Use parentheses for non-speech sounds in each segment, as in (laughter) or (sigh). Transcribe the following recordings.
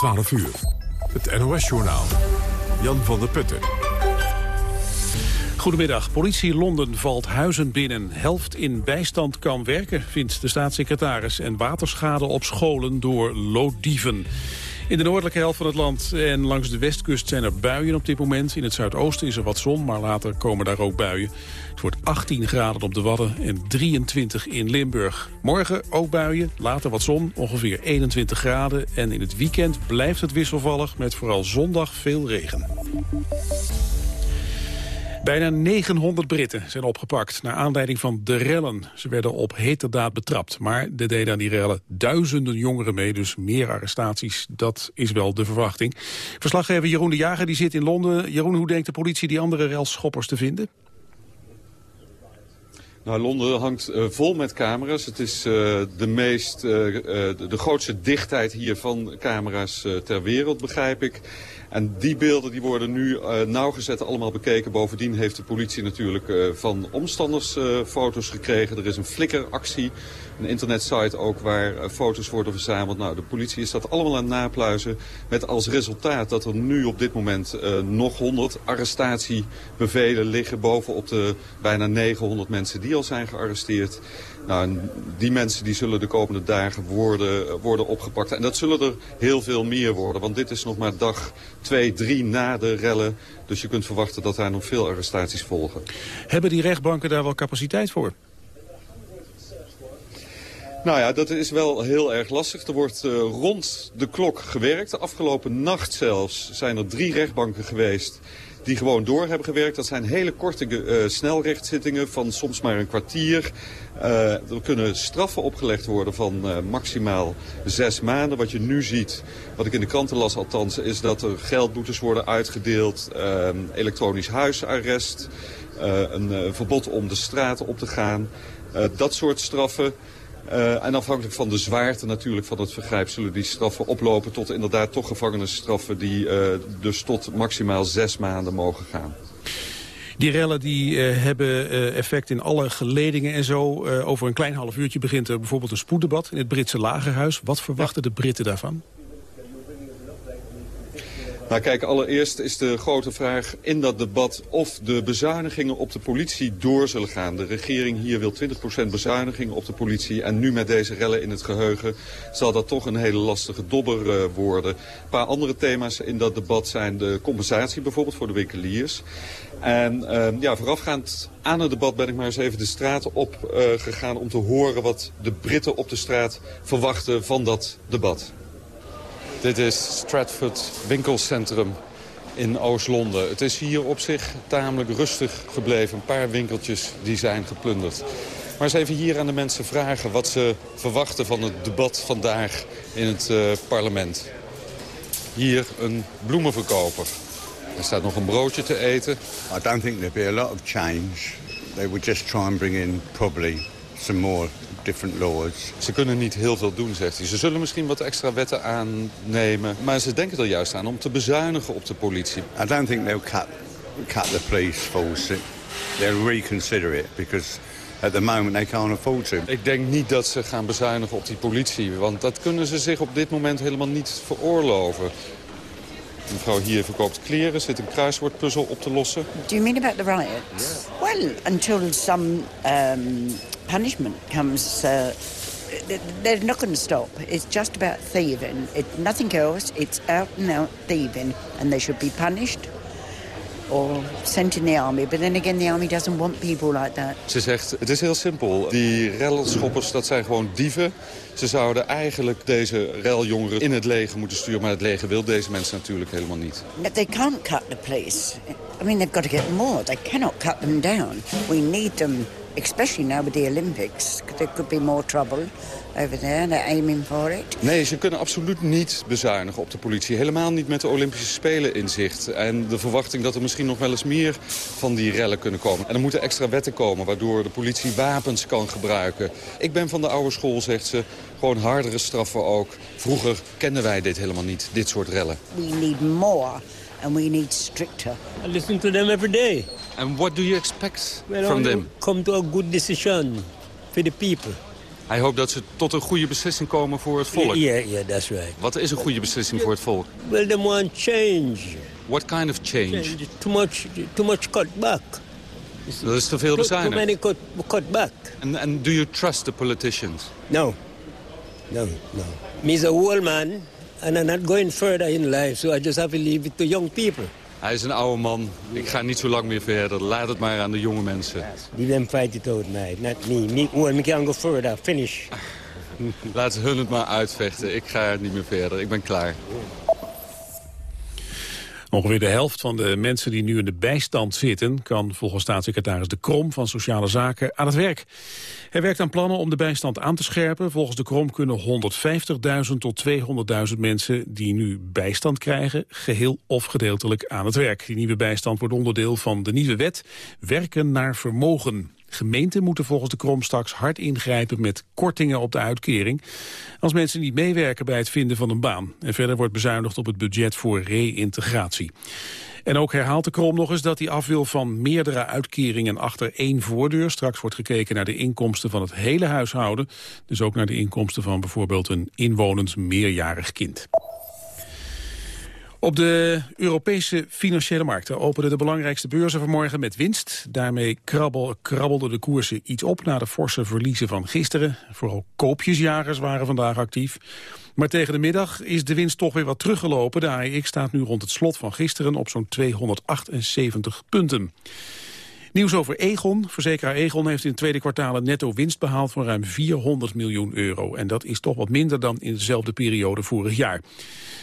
12 uur. Het NOS-journaal. Jan van der Putten. Goedemiddag. Politie Londen valt huizen binnen. Helft in bijstand kan werken, vindt de staatssecretaris. En waterschade op scholen door looddieven. In de noordelijke helft van het land en langs de westkust zijn er buien op dit moment. In het zuidoosten is er wat zon, maar later komen daar ook buien. Het wordt 18 graden op de Wadden en 23 in Limburg. Morgen ook buien, later wat zon, ongeveer 21 graden. En in het weekend blijft het wisselvallig met vooral zondag veel regen. Bijna 900 Britten zijn opgepakt naar aanleiding van de rellen. Ze werden op heterdaad betrapt, maar er deden aan die rellen duizenden jongeren mee, dus meer arrestaties, dat is wel de verwachting. Verslaggever Jeroen de Jager die zit in Londen. Jeroen, hoe denkt de politie die andere relschoppers te vinden? Nou, Londen hangt uh, vol met camera's. Het is uh, de, meest, de, de grootste dichtheid hier van camera's ter wereld, begrijp ik. En die beelden die worden nu uh, nauwgezet allemaal bekeken. Bovendien heeft de politie natuurlijk uh, van omstanders uh, foto's gekregen. Er is een flikkeractie, een internetsite ook waar foto's worden verzameld. Nou, de politie is dat allemaal aan het napluizen. Met als resultaat dat er nu op dit moment nog 100 arrestatiebevelen liggen bovenop de bijna 900 mensen die al zijn gearresteerd. Nou, die mensen die zullen de komende dagen worden, worden opgepakt. En dat zullen er heel veel meer worden. Want dit is nog maar dag 2, 3 na de rellen. Dus je kunt verwachten dat daar nog veel arrestaties volgen. Hebben die rechtbanken daar wel capaciteit voor? Nou ja, dat is wel heel erg lastig. Er wordt uh, rond de klok gewerkt. De afgelopen nacht zelfs zijn er drie rechtbanken geweest die gewoon door hebben gewerkt. Dat zijn hele korte uh, snelrechtzittingen van soms maar een kwartier. Uh, er kunnen straffen opgelegd worden van uh, maximaal zes maanden. Wat je nu ziet, wat ik in de kranten las althans, is dat er geldboetes worden uitgedeeld. elektronisch huisarrest, een verbod om de straten op te gaan. dat soort straffen. Uh, en afhankelijk van de zwaarte natuurlijk van het vergrijp zullen die straffen oplopen tot inderdaad toch gevangenisstraffen die uh, dus tot maximaal zes maanden mogen gaan. Die rellen die, uh, hebben effect in alle geledingen en zo. over een klein half uurtje begint er bijvoorbeeld een spoeddebat in het Britse lagerhuis. Wat verwachten de Britten daarvan? Nou kijk, allereerst is de grote vraag in dat debat of de bezuinigingen op de politie door zullen gaan. De regering hier wil 20% bezuinigingen op de politie en nu met deze rellen in het geheugen zal dat toch een hele lastige dobber uh, worden. Een paar andere thema's in dat debat zijn de compensatie bijvoorbeeld voor de winkeliers. En uh, ja, voorafgaand aan het debat ben ik maar eens even de straat op uh, gegaan om te horen wat de Britten op de straat verwachten van dat debat. Dit is Stratford winkelcentrum in Oost-Londen. Het is hier op zich tamelijk rustig gebleven. Een paar winkeltjes die zijn geplunderd. Maar eens even hier aan de mensen vragen wat ze verwachten van het debat vandaag in het uh, parlement. Hier een bloemenverkoper. Er staat nog een broodje te eten. I don't think there'll be a lot of change. They would just try and bring in probably some more different laws. Ze kunnen niet heel veel doen, zegt hij. Ze zullen misschien wat extra wetten aannemen. Maar ze denken er juist aan om te bezuinigen op de politie. I don't think they'll cut, cut the police force. They'll reconsider it because at the moment they can't afford to. Ik denk niet dat ze gaan bezuinigen op die politie. Want dat kunnen ze zich op dit moment helemaal niet veroorloven. Mevrouw hier verkoopt kleren, zit een kruiswoordpuzzel op te lossen. Do you mean about the riots? Yeah. Well, until some um, punishment comes... Uh, they're not going to stop. It's just about thieving. It's nothing else. It's out and out thieving. And they should be punished or sent in the army. But then again, the army doesn't want people like that. Ze zegt, het is heel simpel. Die relschoppers, dat zijn gewoon dieven. Ze zouden eigenlijk deze reljongeren in het leger moeten sturen. Maar het leger wil deze mensen natuurlijk helemaal niet. They can't cut the police. I mean, they've got to get more. They cannot cut them down. We need them especially now with the Olympics. There could be more trouble over there. They're aiming for it. Nee, ze kunnen absoluut niet bezuinigen op de politie. Helemaal niet met de Olympische Spelen in zicht. En de verwachting dat er misschien nog wel eens meer van die rellen kunnen komen. En er moeten extra wetten komen waardoor de politie wapens kan gebruiken. Ik ben van de oude school, zegt ze. Gewoon hardere straffen ook. Vroeger kenden wij dit helemaal niet, dit soort rellen. We need more and we need stricter. I listen to them every day. And what do you expect well, from them? Come to a good decision for the people. Hij hoopt dat ze tot een goede beslissing komen voor het volk. Yeah, yeah, that's right. Wat is een goede beslissing voor het volk? Well, they want change. What kind of change? change. Too much, too much cut back. Dat is te veel Too, too many cut, cut back. And, and do you trust the politicians? No, no, no. Me's a old man, and I'm not going further in life, so I just have to leave it to young people. Hij is een oude man. Ik ga niet zo lang meer verder. Laat het maar aan de jonge mensen. Leave them fight it out, mate, not me. Me, me can't go further. Finish. Laat hun het maar uitvechten. Ik ga niet meer verder. Ik ben klaar. Ongeveer de helft van de mensen die nu in de bijstand zitten... kan volgens staatssecretaris De Krom van Sociale Zaken aan het werk. Hij werkt aan plannen om de bijstand aan te scherpen. Volgens De Krom kunnen 150.000 tot 200.000 mensen die nu bijstand krijgen... geheel of gedeeltelijk aan het werk. Die nieuwe bijstand wordt onderdeel van de nieuwe wet Werken naar Vermogen. Gemeenten moeten volgens de Krom straks hard ingrijpen met kortingen op de uitkering. Als mensen niet meewerken bij het vinden van een baan. En verder wordt bezuinigd op het budget voor reïntegratie. En ook herhaalt de Krom nog eens dat hij af wil van meerdere uitkeringen achter één voordeur. Straks wordt gekeken naar de inkomsten van het hele huishouden. Dus ook naar de inkomsten van bijvoorbeeld een inwonend meerjarig kind. Op de Europese financiële markten openden de belangrijkste beurzen vanmorgen met winst. Daarmee krabbel, krabbelden de koersen iets op na de forse verliezen van gisteren. Vooral koopjesjagers waren vandaag actief. Maar tegen de middag is de winst toch weer wat teruggelopen. De AEX staat nu rond het slot van gisteren op zo'n 278 punten. Nieuws over Egon. Verzekeraar Egon heeft in het tweede kwartaal een netto winst behaald van ruim 400 miljoen euro. En dat is toch wat minder dan in dezelfde periode vorig jaar.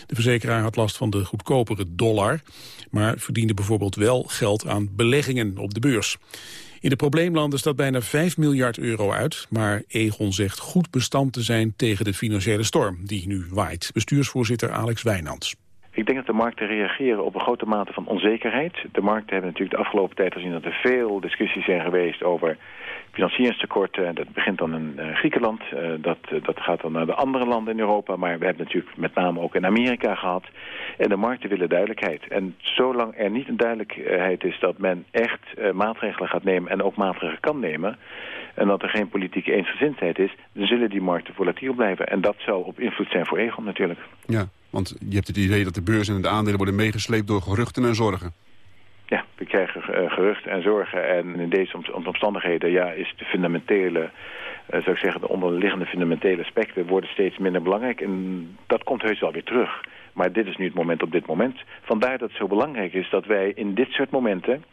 De verzekeraar had last van de goedkopere dollar, maar verdiende bijvoorbeeld wel geld aan beleggingen op de beurs. In de probleemlanden staat bijna 5 miljard euro uit, maar Egon zegt goed bestand te zijn tegen de financiële storm die nu waait. Bestuursvoorzitter Alex Wijnands. Ik denk dat de markten reageren op een grote mate van onzekerheid. De markten hebben natuurlijk de afgelopen tijd gezien dat er veel discussies zijn geweest over financieringstekorten. Dat begint dan in uh, Griekenland, uh, dat, uh, dat gaat dan naar de andere landen in Europa. Maar we hebben natuurlijk met name ook in Amerika gehad. En de markten willen duidelijkheid. En zolang er niet een duidelijkheid is dat men echt maatregelen gaat nemen en ook maatregelen kan nemen... en dat er geen politieke eensgezindheid is, dan zullen die markten volatiel blijven. En dat zou op invloed zijn voor Egon natuurlijk. Ja, want je hebt het idee dat de beurs en de aandelen worden meegesleept door geruchten en zorgen. Ja, we krijgen uh, geruchten en zorgen. En in deze omstandigheden ja, is de fundamentele, uh, zou ik zeggen, de onderliggende fundamentele aspecten worden steeds minder belangrijk. En dat komt heus wel weer terug. Maar dit is nu het moment op dit moment. Vandaar dat het zo belangrijk is dat wij in dit soort momenten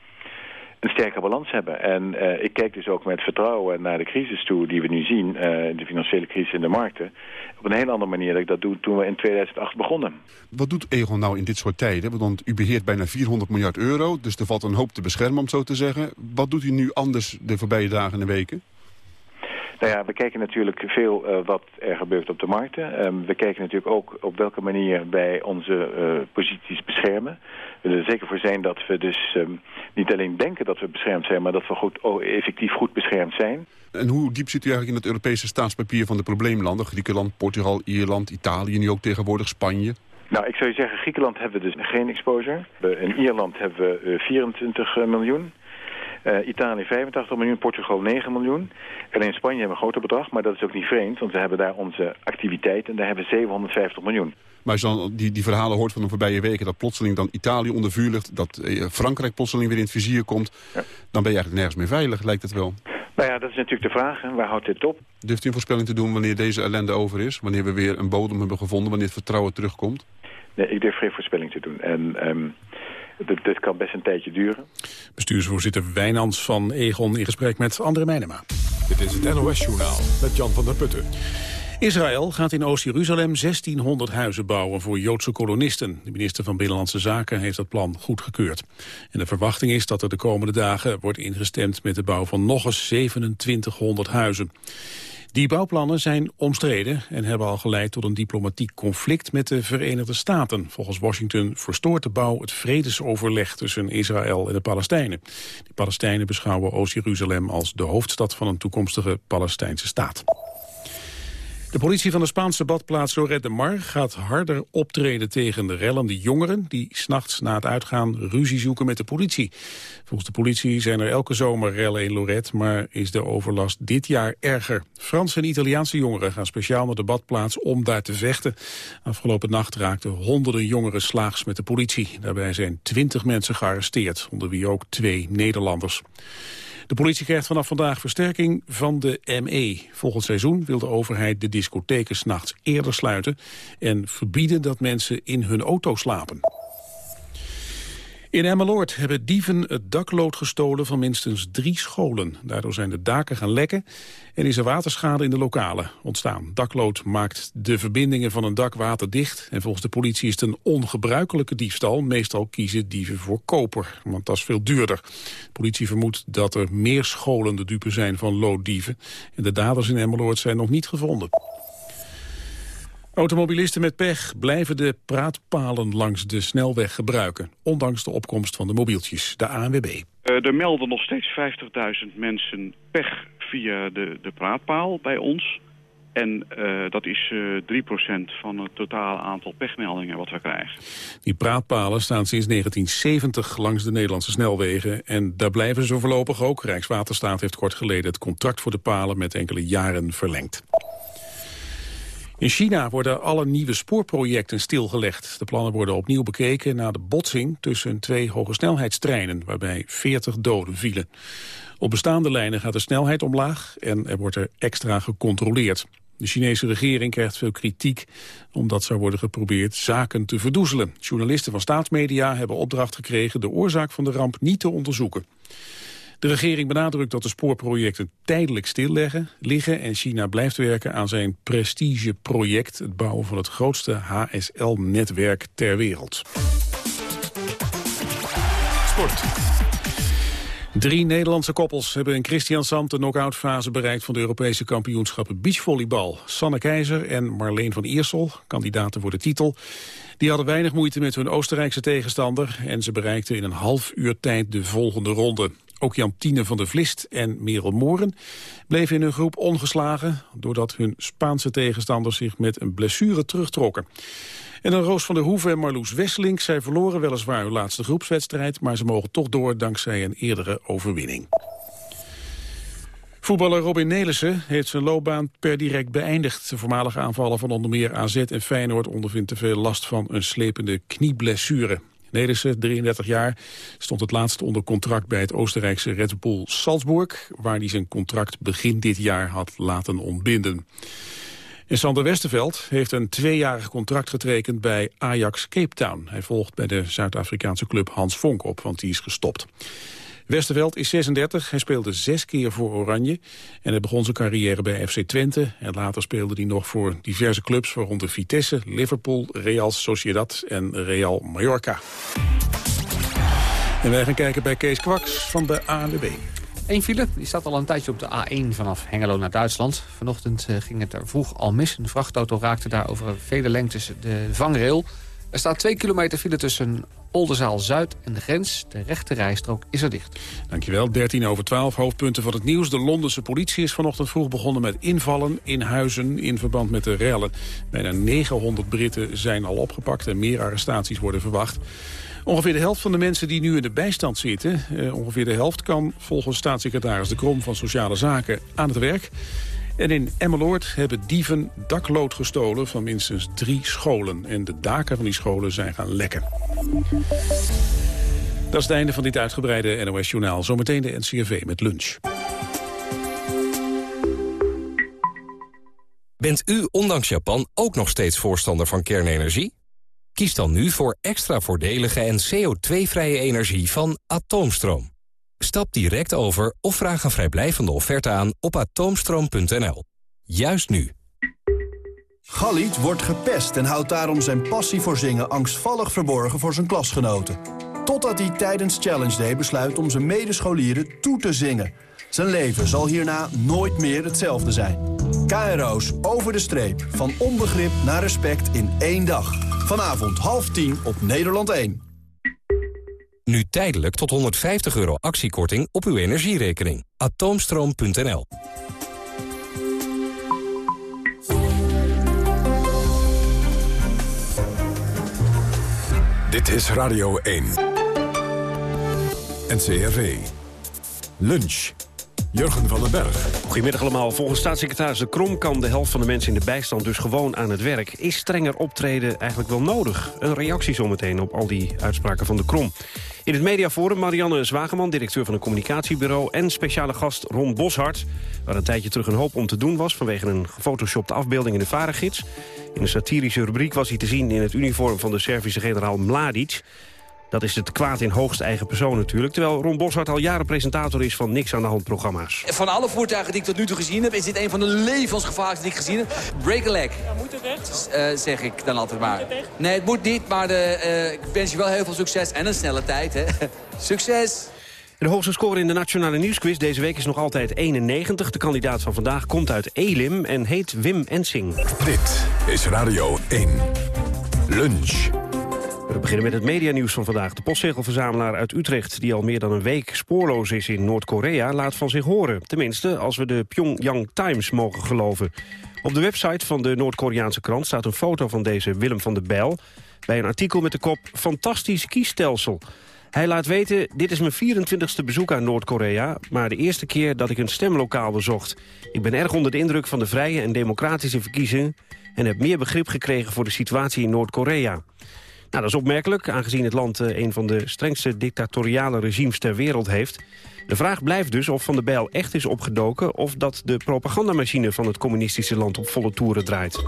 een sterke balans hebben. En uh, ik kijk dus ook met vertrouwen naar de crisis toe die we nu zien, uh, de financiële crisis in de markten, op een heel andere manier dan ik dat doe toen we in 2008 begonnen. Wat doet Egon nou in dit soort tijden? Want u beheert bijna 400 miljard euro, dus er valt een hoop te beschermen om zo te zeggen. Wat doet u nu anders de voorbije dagen en weken? Nou ja, we kijken natuurlijk veel uh, wat er gebeurt op de markten. Um, we kijken natuurlijk ook op welke manier wij onze uh, posities beschermen. We willen er zeker voor zijn dat we dus um, niet alleen denken dat we beschermd zijn... maar dat we goed, oh, effectief goed beschermd zijn. En hoe diep zit u eigenlijk in het Europese staatspapier van de probleemlanden? Griekenland, Portugal, Ierland, Italië, nu ook tegenwoordig Spanje? Nou, ik zou je zeggen, Griekenland hebben we dus geen exposure. In Ierland hebben we uh, 24 miljoen. Uh, Italië 85 miljoen, Portugal 9 miljoen. Alleen in Spanje hebben we een groter bedrag, maar dat is ook niet vreemd. Want we hebben daar onze activiteit en daar hebben we 750 miljoen. Maar als je dan die, die verhalen hoort van de voorbije weken... dat plotseling dan Italië onder vuur ligt... dat eh, Frankrijk plotseling weer in het vizier komt... Ja. dan ben je eigenlijk nergens meer veilig, lijkt het wel. Nou ja, dat is natuurlijk de vraag. Hè. Waar houdt dit op? Durft u een voorspelling te doen wanneer deze ellende over is? Wanneer we weer een bodem hebben gevonden? Wanneer het vertrouwen terugkomt? Nee, ik durf geen voorspelling te doen. En... Um, dit, dit, kan best een tijdje duren. Bestuursvoorzitter Wijnands van Egon in gesprek met André Meijnema. Dit is het NOS-journaal met Jan van der Putten. Israël gaat in Oost-Jeruzalem 1600 huizen bouwen voor Joodse kolonisten. De minister van Binnenlandse Zaken heeft dat plan goedgekeurd. En de verwachting is dat er de komende dagen wordt ingestemd met de bouw van nog eens 2700 huizen. Die bouwplannen zijn omstreden en hebben al geleid tot een diplomatiek conflict met de Verenigde Staten. Volgens Washington verstoort de bouw het vredesoverleg tussen Israël en de Palestijnen. De Palestijnen beschouwen Oost-Jeruzalem als de hoofdstad van een toekomstige Palestijnse staat. De politie van de Spaanse badplaats Lloret de Mar gaat harder optreden tegen de rellende jongeren die s'nachts na het uitgaan ruzie zoeken met de politie. Volgens de politie zijn er elke zomer rellen in Lloret, maar is de overlast dit jaar erger. Franse en Italiaanse jongeren gaan speciaal naar de badplaats om daar te vechten. Afgelopen nacht raakten honderden jongeren slaags met de politie. Daarbij zijn twintig mensen gearresteerd, onder wie ook twee Nederlanders. De politie krijgt vanaf vandaag versterking van de ME. Volgend seizoen wil de overheid de discotheken s'nachts eerder sluiten... en verbieden dat mensen in hun auto slapen. In Emmeloord hebben dieven het daklood gestolen van minstens drie scholen. Daardoor zijn de daken gaan lekken en is er waterschade in de lokalen ontstaan. Daklood maakt de verbindingen van een dak waterdicht. En volgens de politie is het een ongebruikelijke diefstal. Meestal kiezen dieven voor koper, want dat is veel duurder. De politie vermoedt dat er meer scholen de dupe zijn van looddieven. En de daders in Emmeloord zijn nog niet gevonden. Automobilisten met pech blijven de praatpalen langs de snelweg gebruiken, ondanks de opkomst van de mobieltjes, de ANWB. Uh, er melden nog steeds 50.000 mensen pech via de, de praatpaal bij ons. En uh, dat is uh, eh, 3% van het totale aantal pechmeldingen wat we krijgen. Die praatpalen staan sinds 1970 langs de Nederlandse snelwegen. En daar blijven ze voorlopig ook. Rijkswaterstaat heeft kort geleden het contract voor de palen met enkele jaren verlengd. In China worden alle nieuwe spoorprojecten stilgelegd. De plannen worden opnieuw bekeken na de botsing tussen twee hogesnelheidstreinen, waarbij 40 doden vielen. Op bestaande lijnen gaat de snelheid omlaag en er wordt er extra gecontroleerd. De Chinese regering krijgt veel kritiek omdat zou worden geprobeerd zaken te verdoezelen. Journalisten van staatsmedia hebben opdracht gekregen de oorzaak van de ramp niet te onderzoeken. De regering benadrukt dat de spoorprojecten tijdelijk stilleggen, liggen en China blijft werken aan zijn prestigeproject, het bouwen van het grootste HSL-netwerk ter wereld. Sport. Drie Nederlandse koppels hebben in Christian Sand de knock-outfase bereikt van de Europese kampioenschappen beachvolleybal. Sanne Keizer en Marleen van Iersel, kandidaten voor de titel, die hadden weinig moeite met hun Oostenrijkse tegenstander en ze bereikten in een half uur tijd de volgende ronde. Ook Jantine van der Vlist en Merel Mooren bleven in hun groep ongeslagen... doordat hun Spaanse tegenstanders zich met een blessure terugtrokken. En dan Roos van der Hoeven en Marloes Wesseling. Zij verloren weliswaar hun laatste groepswedstrijd... maar ze mogen toch door dankzij een eerdere overwinning. Voetballer Robin Nelissen heeft zijn loopbaan per direct beëindigd. De voormalige aanvaller van onder meer AZ en Feyenoord ondervindt te veel last van een slepende knieblessure. Nederse, 33 jaar, stond het laatst onder contract bij het Oostenrijkse Red Bull Salzburg, waar hij zijn contract begin dit jaar had laten ontbinden. En Sander Westerveld heeft een tweejarig contract getekend bij Ajax Cape Town. Hij volgt bij de Zuid-Afrikaanse club Hans Vonk op, want die is gestopt. Westerveld is 36, hij speelde zes keer voor Oranje... en hij begon zijn carrière bij FC Twente... en later speelde hij nog voor diverse clubs... waaronder Vitesse, Liverpool, Real Sociedad en Real Mallorca. En wij gaan kijken bij Kees Kwaks van de ANWB. Eén file, die staat al een tijdje op de A1 vanaf Hengelo naar Duitsland. Vanochtend eh, ging het er vroeg al mis. Een vrachtauto raakte daar over vele lengtes de vangrail. Er staat twee kilometer file tussen Oldenzaal-Zuid en de grens. De rechte rijstrook is er dicht. Dankjewel. 13 over 12 hoofdpunten van het nieuws. De Londense politie is vanochtend vroeg begonnen met invallen in huizen in verband met de rellen. Bijna 900 Britten zijn al opgepakt en meer arrestaties worden verwacht. Ongeveer de helft van de mensen die nu in de bijstand zitten... Eh, ongeveer de helft kan volgens staatssecretaris De Krom van Sociale Zaken aan het werk. En in Emmeloord hebben dieven daklood gestolen van minstens drie scholen. En de daken van die scholen zijn gaan lekken. Dat is het einde van dit uitgebreide NOS-journaal. Zometeen de NCRV met lunch. Bent u ondanks Japan ook nog steeds voorstander van kernenergie? Kies dan nu voor extra voordelige en CO2-vrije energie van Atoomstroom. Stap direct over of vraag een vrijblijvende offerte aan op atoomstroom.nl. Juist nu. Galit wordt gepest en houdt daarom zijn passie voor zingen angstvallig verborgen voor zijn klasgenoten. Totdat hij tijdens Challenge Day besluit om zijn medescholieren toe te zingen. Zijn leven zal hierna nooit meer hetzelfde zijn. KRO's Over de Streep. Van onbegrip naar respect in één dag. Vanavond half tien op Nederland 1. Nu tijdelijk tot 150 euro actiekorting op uw energierekening. Atoomstroom.nl Dit is Radio 1. NCRV. Lunch. Jurgen van den Berg. Goedemiddag allemaal. Volgens staatssecretaris De Krom kan de helft van de mensen in de bijstand dus gewoon aan het werk. Is strenger optreden eigenlijk wel nodig? Een reactie zometeen op al die uitspraken van De Krom. In het mediaforum Marianne Zwageman, directeur van een communicatiebureau... en speciale gast Ron Boshart, waar een tijdje terug een hoop om te doen was... vanwege een gefotoshopte afbeelding in de varengids. In een satirische rubriek was hij te zien in het uniform van de Servische generaal Mladic... Dat is het kwaad in hoogste eigen persoon natuurlijk. Terwijl Ron Boshart al jaren presentator is van Niks aan de Hand programma's. Van alle voertuigen die ik tot nu toe gezien heb... is dit een van de levensgevaarlijkste die ik gezien heb. Break a leg. Ja, moet het echt? Uh, zeg ik dan altijd maar. Nee, het moet niet, maar de, uh, ik wens je wel heel veel succes en een snelle tijd. Hè. (laughs) succes! De hoogste score in de Nationale Nieuwsquiz deze week is nog altijd 91. De kandidaat van vandaag komt uit Elim en heet Wim Ensing. Dit is Radio 1. Lunch. We beginnen met het medianieuws van vandaag. De postzegelverzamelaar uit Utrecht, die al meer dan een week spoorloos is in Noord-Korea, laat van zich horen. Tenminste, als we de Pyongyang Times mogen geloven. Op de website van de Noord-Koreaanse krant staat een foto van deze Willem van der Bijl... bij een artikel met de kop Fantastisch kiesstelsel. Hij laat weten, dit is mijn 24e bezoek aan Noord-Korea... maar de eerste keer dat ik een stemlokaal bezocht. Ik ben erg onder de indruk van de vrije en democratische verkiezingen... en heb meer begrip gekregen voor de situatie in Noord-Korea. Nou, dat is opmerkelijk, aangezien het land uh, een van de strengste dictatoriale regimes ter wereld heeft. De vraag blijft dus of Van der Bijl echt is opgedoken... of dat de propagandamachine van het communistische land op volle toeren draait.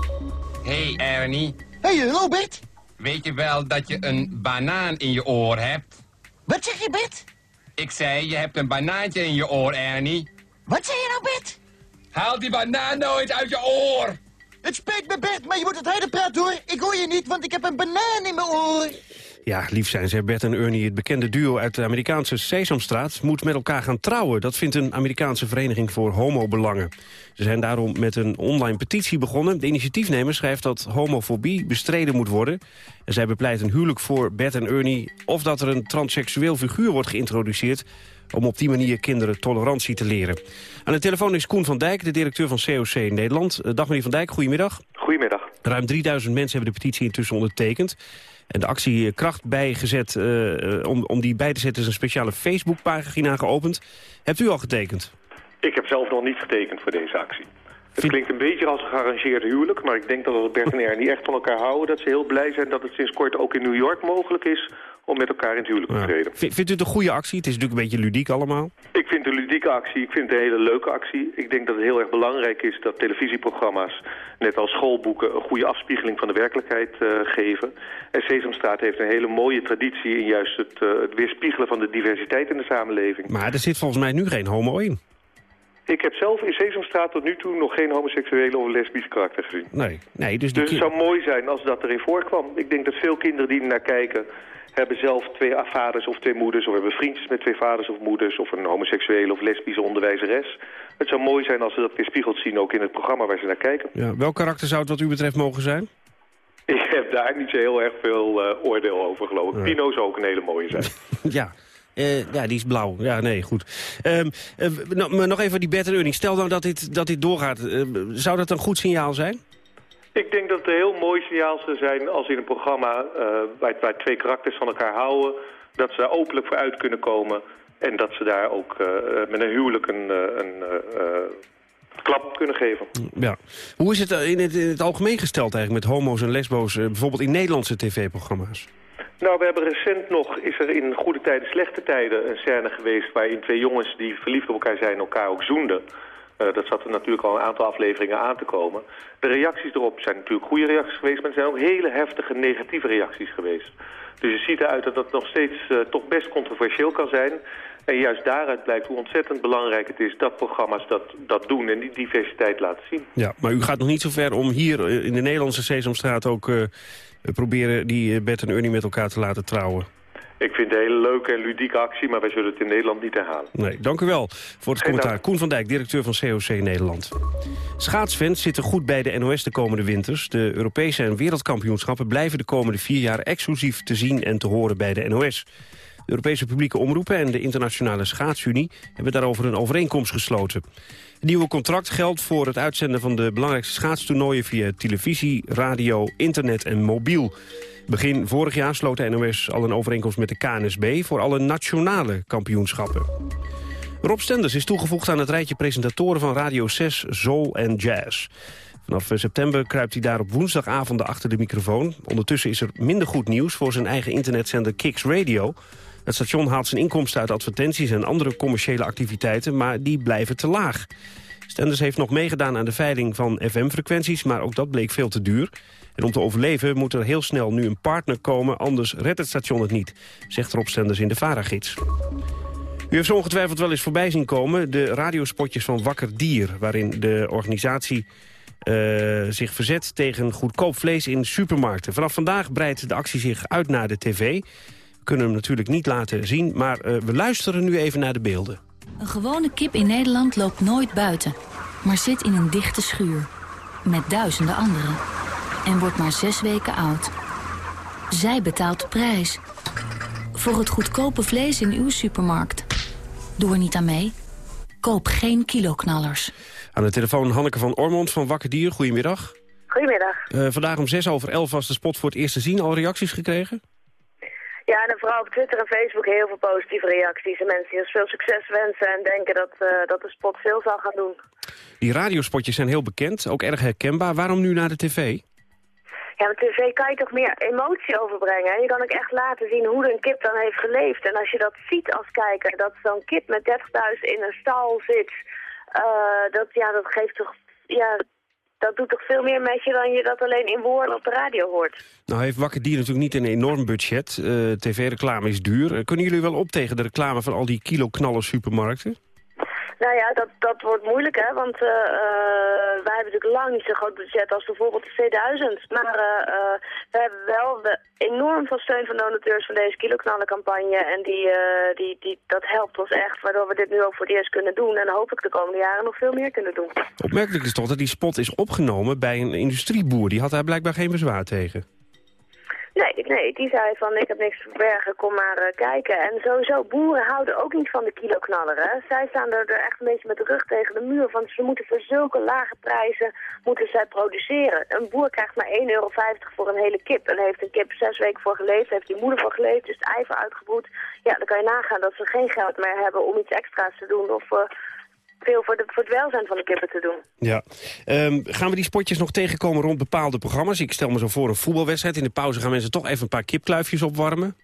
Hey Ernie. Hey Robert. Weet je wel dat je een banaan in je oor hebt? Wat zeg je, Bert? Ik zei, je hebt een banaantje in je oor, Ernie. Wat zei je nou, Bert? Haal die banaan nooit uit je oor! Het spijt me, Bert, maar je moet het harder praten, hoor. Ik hoor je niet, want ik heb een banaan in mijn oor. Ja, lief zijn ze. Bert en Ernie, het bekende duo uit de Amerikaanse Sesamstraat... moet met elkaar gaan trouwen. Dat vindt een Amerikaanse vereniging voor homobelangen. Ze zijn daarom met een online petitie begonnen. De initiatiefnemer schrijft dat homofobie bestreden moet worden. En zij bepleit een huwelijk voor Bert en Ernie... of dat er een transseksueel figuur wordt geïntroduceerd om op die manier kinderen tolerantie te leren. Aan de telefoon is Koen van Dijk, de directeur van COC in Nederland. Eh, dag meneer van Dijk, goedemiddag. Goedemiddag. Ruim 3000 mensen hebben de petitie intussen ondertekend. En de actie Kracht bijgezet, uh, om, om die bij te zetten is een speciale Facebookpagina geopend. Hebt u al getekend? Ik heb zelf nog niet getekend voor deze actie. Het klinkt een beetje als een gearrangeerd huwelijk, maar ik denk dat als Bert en Ernie echt van elkaar houden... dat ze heel blij zijn dat het sinds kort ook in New York mogelijk is om met elkaar in het huwelijk te treden. Vindt u het een goede actie? Het is natuurlijk een beetje ludiek allemaal. Ik vind het een ludieke actie. Ik vind het een hele leuke actie. Ik denk dat het heel erg belangrijk is dat televisieprogramma's, net als schoolboeken, een goede afspiegeling van de werkelijkheid uh, geven. En Sesamstraat heeft een hele mooie traditie in juist het, uh, het weerspiegelen van de diversiteit in de samenleving. Maar er zit volgens mij nu geen homo in. Ik heb zelf in Sesamstraat tot nu toe nog geen homoseksuele of lesbisch karakter gezien. Nee, nee dus... Dus het zou mooi zijn als dat erin voorkwam. Ik denk dat veel kinderen die naar kijken hebben zelf twee vaders of twee moeders... of hebben vriendjes met twee vaders of moeders... of een homoseksuele of lesbische onderwijzeres. Het zou mooi zijn als ze dat weerspiegeld zien... ook in het programma waar ze naar kijken. Ja, welk karakter zou het wat u betreft mogen zijn? Ik heb daar niet zo heel erg veel uh, oordeel over, geloof ik. Ja. Pino zou ook een hele mooie zijn. (laughs) ja. Uh, ja, die is blauw. Ja, nee, goed. Um, uh, maar nog even die Bert en. Stel nou dat dit, dat dit doorgaat. zou dat een goed signaal zijn? Ik denk dat het een heel mooi signaal zou zijn als in een programma uh, waar, waar, twee karakters van elkaar houden, dat ze daar openlijk voor uit kunnen komen en dat ze daar ook uh, met een huwelijk een, een klap kunnen geven. Ja. Hoe is het in het, in het algemeen gesteld eigenlijk met homo's en lesbo's, bijvoorbeeld in Nederlandse tv-programma's? Nou, we hebben recent nog, is er in goede tijden, slechte tijden, een scène geweest... waarin twee jongens die verliefd op elkaar zijn, elkaar ook zoenden. Uh, dat zat er natuurlijk al een aantal afleveringen aan te komen. De reacties erop zijn natuurlijk goede reacties geweest... maar er zijn ook hele heftige negatieve reacties geweest. Dus je ziet eruit dat dat nog steeds uh, toch best controversieel kan zijn. En juist daaruit blijkt hoe ontzettend belangrijk het is... dat programma's dat, dat doen en die diversiteit laten zien. Ja, maar u gaat nog niet zo ver om hier in de Nederlandse Sesamstraat... ook proberen die Bert en Ernie met elkaar te laten trouwen. Ik vind het een hele leuke en ludieke actie, maar wij zullen het in Nederland niet herhalen. Nee, dank u wel voor het commentaar. Dank. Koen van Dijk, directeur van COC Nederland. Schaatsfans zitten goed bij de NOS de komende winters. De Europese en wereldkampioenschappen blijven de komende vier jaar exclusief te zien en te horen bij de NOS. De Europese publieke omroepen en de Internationale Schaatsunie... hebben daarover een overeenkomst gesloten. Het nieuwe contract geldt voor het uitzenden van de belangrijkste schaatstoernooien... via televisie, radio, internet en mobiel. Begin vorig jaar sloot de NOS al een overeenkomst met de KNSB... voor alle nationale kampioenschappen. Rob Stenders is toegevoegd aan het rijtje presentatoren van Radio 6, Soul en Jazz. Vanaf september kruipt hij daar op woensdagavonden achter de microfoon. Ondertussen is er minder goed nieuws voor zijn eigen internetzender Kicks Radio. Het station haalt zijn inkomsten uit advertenties en andere commerciële activiteiten... maar die blijven te laag. Stenders heeft nog meegedaan aan de veiling van FM-frequenties... maar ook dat bleek veel te duur. En om te overleven moet er heel snel nu een partner komen... anders redt het station het niet, zegt Rob Stenders in de Varagids. U heeft zo ongetwijfeld wel eens voorbij zien komen... de radiospotjes van Wakker Dier... waarin de organisatie uh, zich verzet tegen goedkoop vlees in supermarkten. Vanaf vandaag breidt de actie zich uit naar de tv. We kunnen hem natuurlijk niet laten zien, maar uh, we luisteren nu even naar de beelden. Een gewone kip in Nederland loopt nooit buiten, maar zit in een dichte schuur. Met duizenden anderen. En wordt maar zes weken oud. Zij betaalt de prijs. Voor het goedkope vlees in uw supermarkt. Doe er niet aan mee. Koop geen kiloknallers. Aan de telefoon Hanneke van Ormond van Wakker Dier. Goedemiddag. Goedemiddag. Uh, vandaag om zes over elf was de spot voor het eerst te zien. Al reacties gekregen? Ja, en vooral op Twitter en Facebook heel veel positieve reacties. En mensen die ons veel succes wensen en denken dat, uh, dat de spot veel zal gaan doen. Die radiospotjes zijn heel bekend, ook erg herkenbaar. Waarom nu naar de tv? Ja, met tv kan je toch meer emotie overbrengen. Je kan ook echt laten zien hoe een kip dan heeft geleefd. En als je dat ziet als kijker, dat zo'n kip met 30.000 in een stal zit... Uh, dat, ja, dat geeft toch... Ja, dat doet toch veel meer met je dan je dat alleen in woorden op de radio hoort. Nou heeft Wakker Dier natuurlijk niet een enorm budget. Uh, TV-reclame is duur. kunnen jullie wel op tegen de reclame van al die kiloknallen supermarkten? Nou ja, dat, dat wordt moeilijk, hè, want uh, uh, wij hebben natuurlijk lang niet zo'n groot budget als bijvoorbeeld de C1000. Maar uh, we hebben wel enorm veel steun van donateurs van deze kiloknallencampagne. En die, die, die, dat helpt ons echt, waardoor we dit nu ook voor het eerst kunnen doen. En hopelijk de komende jaren nog veel meer kunnen doen. Opmerkelijk is toch dat die spot is opgenomen bij een industrieboer. Die had daar blijkbaar geen bezwaar tegen. Nee, nee, die zei van ik heb niks te verbergen, kom maar uh, kijken. En sowieso, boeren houden ook niet van de kiloknaller. Zij staan er, er, echt een beetje met de rug tegen de muur. Want ze moeten voor zulke lage prijzen moeten zij produceren. Een boer krijgt maar 1,50 euro voor een hele kip. En heeft een kip zes weken voor geleefd, heeft die moeder voor geleefd, is het ei voor uitgebroed. Ja, dan kan je nagaan dat ze geen geld meer hebben om iets extra's te doen of... Uh, veel voor, de, voor het welzijn van de kippen te doen. Ja. Um, gaan we die spotjes nog tegenkomen rond bepaalde programma's? Ik stel me zo voor een voetbalwedstrijd. In de pauze gaan mensen toch even een paar kipkluifjes opwarmen.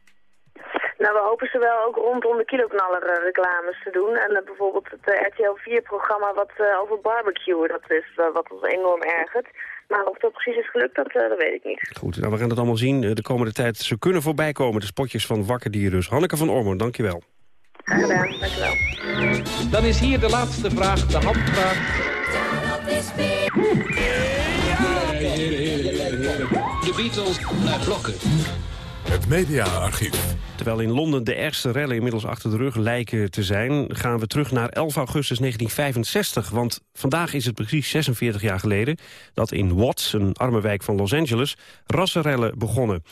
Nou, we hopen ze wel ook rondom de kiloknaller uh, reclames te doen. En uh, bijvoorbeeld het uh, RTL 4-programma wat over barbecue, dat is wat ons enorm ergert. Maar of dat precies is gelukt, dat, dat weet ik niet. Goed, nou, we gaan het allemaal zien de komende tijd. Ze kunnen voorbij komen, de spotjes van Wakker Dier dus. Hanneke van Ormond, dankjewel. Graag gedaan, dankjewel. Dan is hier de laatste vraag, de handvraag. De Beatles naar blokken. Het mediaarchief. Terwijl in Londen de ergste rellen inmiddels achter de rug lijken te zijn... gaan we terug naar 11 augustus 1965. Want vandaag is het precies 46 jaar geleden... dat in Watts, een arme wijk van Los Angeles, rassenrellen begonnen.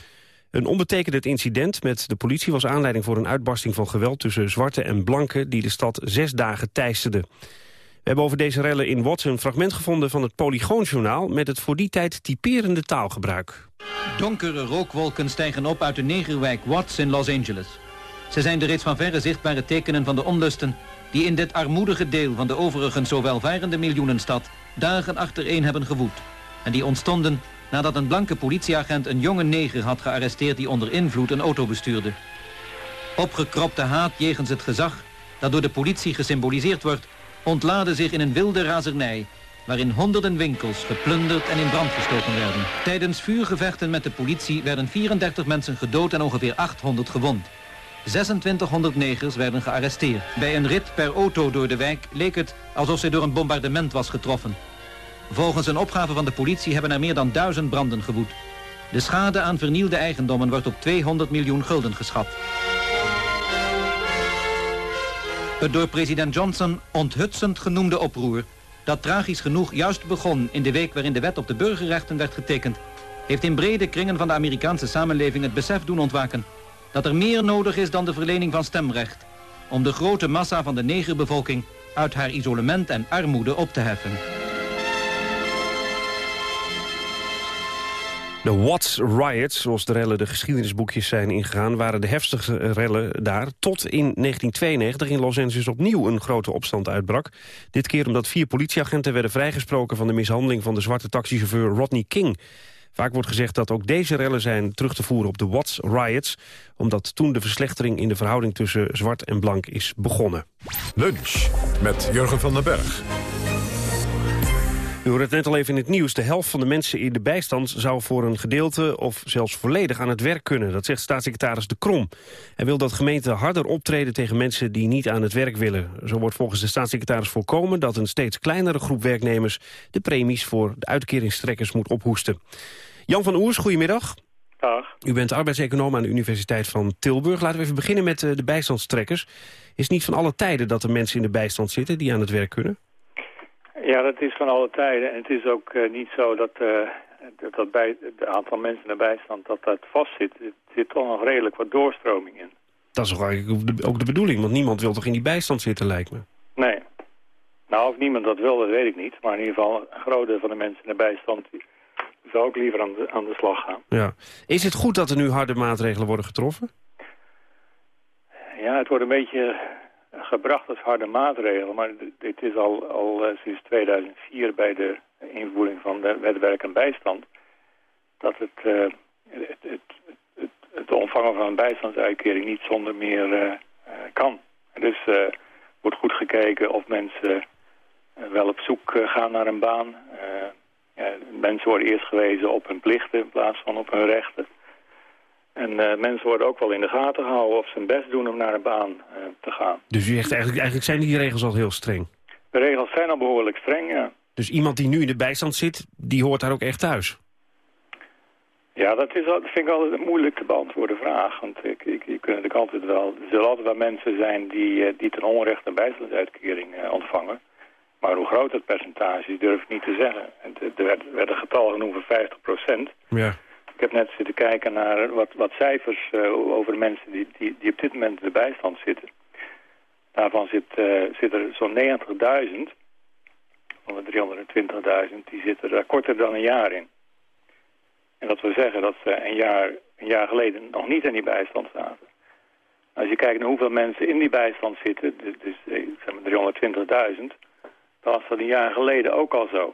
Een onbetekend incident met de politie was aanleiding voor een uitbarsting van geweld tussen zwarte en blanken die de stad zes dagen teisterde. We hebben over deze rellen in Watts een fragment gevonden van het Polygoonjournaal met het voor die tijd typerende taalgebruik. Donkere rookwolken stijgen op uit de negerwijk Watts in Los Angeles. Ze zijn de reeds van verre zichtbare tekenen van de onlusten die in dit armoedige deel van de overigens zo welvarende miljoenenstad dagen achtereen hebben gewoed. En die ontstonden nadat een blanke politieagent een jonge neger had gearresteerd die onder invloed een auto bestuurde. Opgekropte haat jegens het gezag, dat door de politie gesymboliseerd wordt, ontlaadde zich in een wilde razernij, waarin honderden winkels geplunderd en in brand gestoken werden. Tijdens vuurgevechten met de politie werden 34 mensen gedood en ongeveer 800 gewond. 2600 negers werden gearresteerd. Bij een rit per auto door de wijk leek het alsof zij door een bombardement was getroffen. Volgens een opgave van de politie hebben er meer dan duizend branden gewoed. De schade aan vernielde eigendommen wordt op 200 miljoen gulden geschat. Het door president Johnson onthutsend genoemde oproer... dat tragisch genoeg juist begon in de week waarin de wet op de burgerrechten werd getekend... heeft in brede kringen van de Amerikaanse samenleving het besef doen ontwaken... dat er meer nodig is dan de verlening van stemrecht... om de grote massa van de negerbevolking uit haar isolement en armoede op te heffen. De Watts Riots, zoals de rellen de geschiedenisboekjes zijn ingegaan... waren de heftigste rellen daar tot in 1992 in Los Angeles opnieuw een grote opstand uitbrak. Dit keer omdat vier politieagenten werden vrijgesproken... van de mishandeling van de zwarte taxichauffeur Rodney King. Vaak wordt gezegd dat ook deze rellen zijn terug te voeren op de Watts Riots... omdat toen de verslechtering in de verhouding tussen zwart en blank is begonnen. Lunch met Jurgen van den Berg. U hoorde het net al even in het nieuws. De helft van de mensen in de bijstand zou voor een gedeelte of zelfs volledig aan het werk kunnen. Dat zegt staatssecretaris De Krom. Hij wil dat gemeenten harder optreden tegen mensen die niet aan het werk willen. Zo wordt volgens de staatssecretaris voorkomen dat een steeds kleinere groep werknemers de premies voor de uitkeringstrekkers moet ophoesten. Jan van Oers, goedemiddag. Dag. U bent arbeidseconoom aan de Universiteit van Tilburg. Laten we even beginnen met eh, de bijstandstrekkers. Is het niet van alle tijden dat er mensen in de bijstand zitten die aan het werk kunnen? Ja, dat is van alle tijden. En het is ook uh, niet zo dat, uh, dat, bij het aantal mensen in de bijstand dat dat vastzit. Er zit toch nog redelijk wat doorstroming in. Dat is toch eigenlijk ook de, ook de bedoeling, want niemand wil toch in die bijstand zitten, lijkt me. Nee. Nou, of niemand dat wil, dat weet ik niet. Maar in ieder geval, een groot deel van de mensen de bijstand zou ook liever aan de, aan de slag gaan. Ja. Is het goed dat er nu harde maatregelen worden getroffen? Ja, het wordt een beetje gebracht als harde maatregel. Maar dit is al, al uh, sinds 2004 bij de invoering van de wet werk en bijstand... dat het, uh, het, het, het, ontvangen van een bijstandsuitkering niet zonder meer uh, kan. Dus wordt goed gekeken of mensen wel op zoek gaan naar een baan. Ja, mensen worden eerst gewezen op hun plichten in plaats van op hun rechten. En mensen worden ook wel in de gaten gehouden of ze hun best doen om naar een baan te gaan. Dus u zegt eigenlijk, eigenlijk zijn die regels al heel streng? De regels zijn al behoorlijk streng, ja. Dus iemand die nu in de bijstand zit, die hoort daar ook echt thuis? Ja, dat, is, dat vind ik altijd een moeilijk te beantwoorden vraag. Want ik, ik, je kunt natuurlijk altijd wel, er zullen altijd wel mensen zijn die, uh, die ten onrechte een bijstandsuitkering ontvangen. Maar hoe groot het percentage is, durf ik niet te zeggen. Er werd, werd een getal genoemd van 50 procent. Ja. Ik heb net zitten kijken naar wat, wat cijfers uh, over mensen die, die, die op dit moment in de bijstand zitten. Daarvan zit, uh, zit er zo'n 90.000 van de 320.000, die zitten er korter dan een jaar in. En dat wil zeggen dat ze een jaar, een jaar geleden nog niet in die bijstand zaten. Als je kijkt naar hoeveel mensen in die bijstand zitten, dus zeg maar 320.000, dan was dat een jaar geleden ook al zo.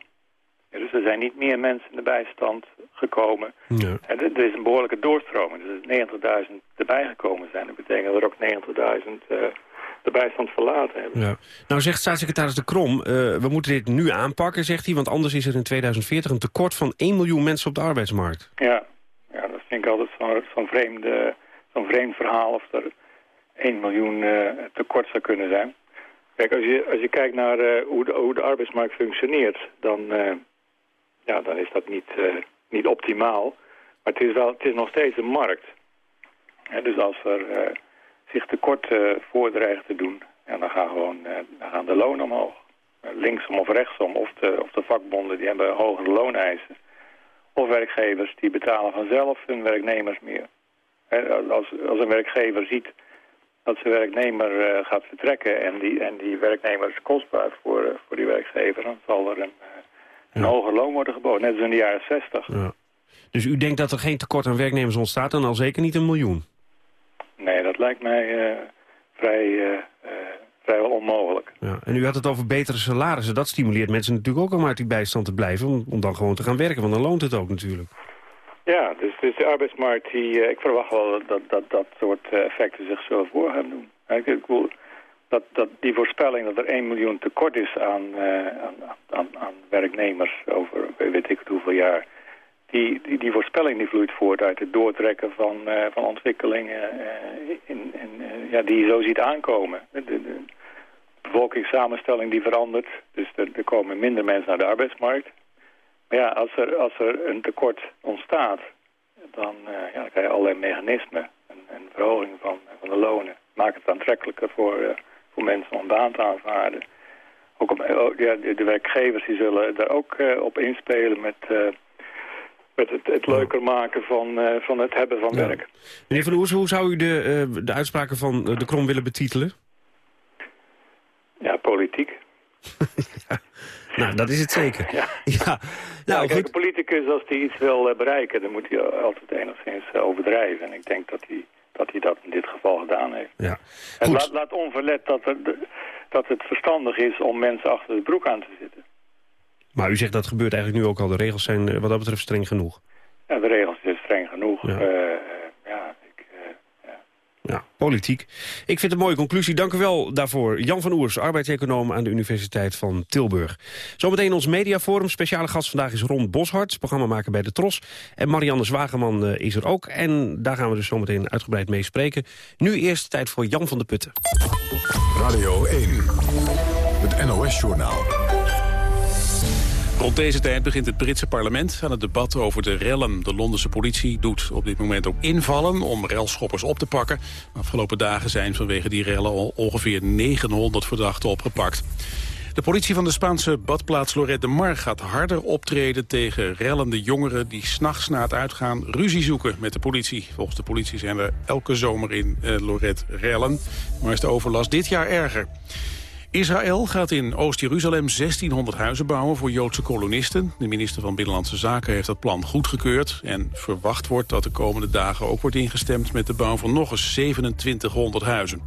Ja, dus er zijn niet meer mensen in de bijstand gekomen. Ja. En er is een behoorlijke doorstroming. Dus er 90.000 erbij gekomen zijn. Dat betekent dat er ook 90.000 uh, de bijstand verlaten hebben. Ja. Nou zegt staatssecretaris De Krom, uh, we moeten dit nu aanpakken, zegt hij... want anders is er in 2040 een tekort van 1 miljoen mensen op de arbeidsmarkt. Ja, ja dat vind ik altijd zo'n zo vreemde, zo'n vreemd verhaal... of er 1 miljoen uh, tekort zou kunnen zijn. Kijk, als je, als je kijkt naar uh, hoe, de, hoe de arbeidsmarkt functioneert... dan, ja, dan is dat niet, niet optimaal. Maar het is, wel, het is nog steeds een markt. Dus als er zich tekort voordreigen te doen... Ja, dan, gaan gewoon, dan gaan de lonen omhoog. linksom of rechtsom. Of de, of de vakbonden die hebben hogere looneisen. Of werkgevers die betalen vanzelf hun werknemers meer. als, als een werkgever ziet dat zijn werknemer gaat vertrekken en die, en die werknemer is kostbaar voor, voor die werkgever, dan zal er een, een ja. hoger loon worden geboden, net als in de jaren 60. Ja. Dus u denkt dat er geen tekort aan werknemers ontstaat en al zeker niet een miljoen? Dat lijkt mij vrij, vrijwel onmogelijk. Ja. En u had het over betere salarissen. Dat stimuleert mensen natuurlijk ook om uit die bijstand te blijven, om, om dan gewoon te gaan werken, want dan loont het ook natuurlijk. Ja, dus, dus de arbeidsmarkt, die, ik verwacht wel dat dat, dat soort effecten zich zo voor gaan doen. Ik, dat, dat die voorspelling dat er 1 miljoen tekort is aan, uh, aan, aan, aan, werknemers over weet ik hoeveel jaar, die, die, die voorspelling die vloeit voort uit het doortrekken van, van ontwikkelingen in, in, ja, die je zo ziet aankomen. De, de, bevolkingssamenstelling die verandert, dus er, er komen minder mensen naar de arbeidsmarkt. Maar ja, als er, als er een tekort ontstaat, dan, uh, ja, dan krijg je allerlei mechanismen. Een, een verhoging van, van de lonen maakt het aantrekkelijker voor, uh, voor mensen om een baan te aanvaarden. Ook om, ja, de, de werkgevers die zullen daar ook uh, op inspelen met, met het, het leuker maken van, eh, van het hebben van Ja. werk. Meneer Van Oers, hoe zou u de, eh, de uitspraken van eh, de Krom willen betitelen? Ja, politiek. (laughs) Nou, dat is het zeker. Ja. (laughs) Ja, Nou, nou kijk, een politicus, als hij iets wil bereiken, dan moet hij altijd enigszins overdrijven. En ik denk dat hij dat, hij dat in dit geval gedaan heeft. Ja. En laat, laat onverlet dat, er, dat het verstandig is om mensen achter de broek aan te zitten. Maar u zegt dat gebeurt eigenlijk nu ook al. De regels zijn eh, wat dat betreft streng genoeg. Ja, de regels zijn streng genoeg. Ja. Eh, eh, ja, Ja, politiek. Ik vind het een mooie conclusie. Dank u wel daarvoor. Jan van Oers, arbeidseconoom aan de Universiteit van Tilburg. Zometeen ons mediaforum. Speciale gast vandaag is Ron Boshart, programmamaker bij de Tros. En Marianne Zwageman is er ook. En daar gaan we dus zometeen uitgebreid mee spreken. Nu eerst tijd voor Jan van de Putten. Radio 1, het NOS-journaal. Rond deze tijd begint het Britse parlement aan het debat over de rellen. De Londense politie doet op dit moment ook invallen om relschoppers op te pakken. Afgelopen dagen zijn vanwege die rellen al ongeveer 900 verdachten opgepakt. De politie van de Spaanse badplaats Lorette de Mar gaat harder optreden tegen rellende jongeren die s'nachts na het uitgaan ruzie zoeken met de politie. Volgens de politie zijn er elke zomer in eh, Lorette rellen, maar is de overlast dit jaar erger. Israël gaat in Oost-Jeruzalem 1600 huizen bouwen voor Joodse kolonisten. De minister van Binnenlandse Zaken heeft dat plan goedgekeurd... en verwacht wordt dat de komende dagen ook wordt ingestemd... met de bouw van nog eens 2700 huizen.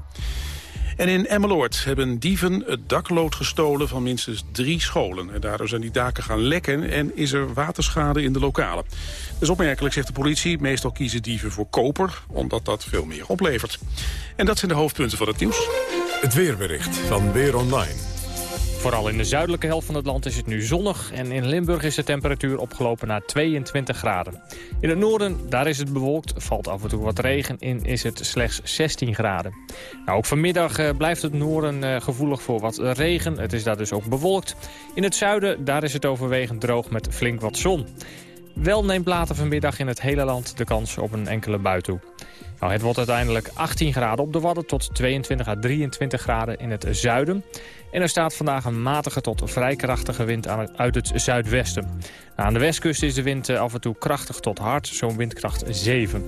En in Emmeloord hebben dieven het daklood gestolen van minstens drie scholen. En daardoor zijn die daken gaan lekken en is er waterschade in de lokalen. Dat is opmerkelijk, zegt de politie. Meestal kiezen dieven voor koper, omdat dat veel meer oplevert. En dat zijn de hoofdpunten van het nieuws. Het weerbericht van Weer Online. Vooral in de zuidelijke helft van het land is het nu zonnig... en in Limburg is de temperatuur opgelopen naar 22 graden. In het noorden, daar is het bewolkt, valt af en toe wat regen... in is het slechts 16 graden. Nou, ook vanmiddag eh, blijft het noorden eh, gevoelig voor wat regen. Het is daar dus ook bewolkt. In het zuiden, daar is het overwegend droog met flink wat zon. Wel neemt later vanmiddag in het hele land de kans op een enkele bui toe. Nou, het wordt uiteindelijk 18 graden op de Wadden tot 22 à 23 graden in het zuiden. En er staat vandaag een matige tot vrij krachtige wind uit het zuidwesten. Nou, aan de westkust is de wind eh, af en toe krachtig tot hard, zo'n windkracht 7.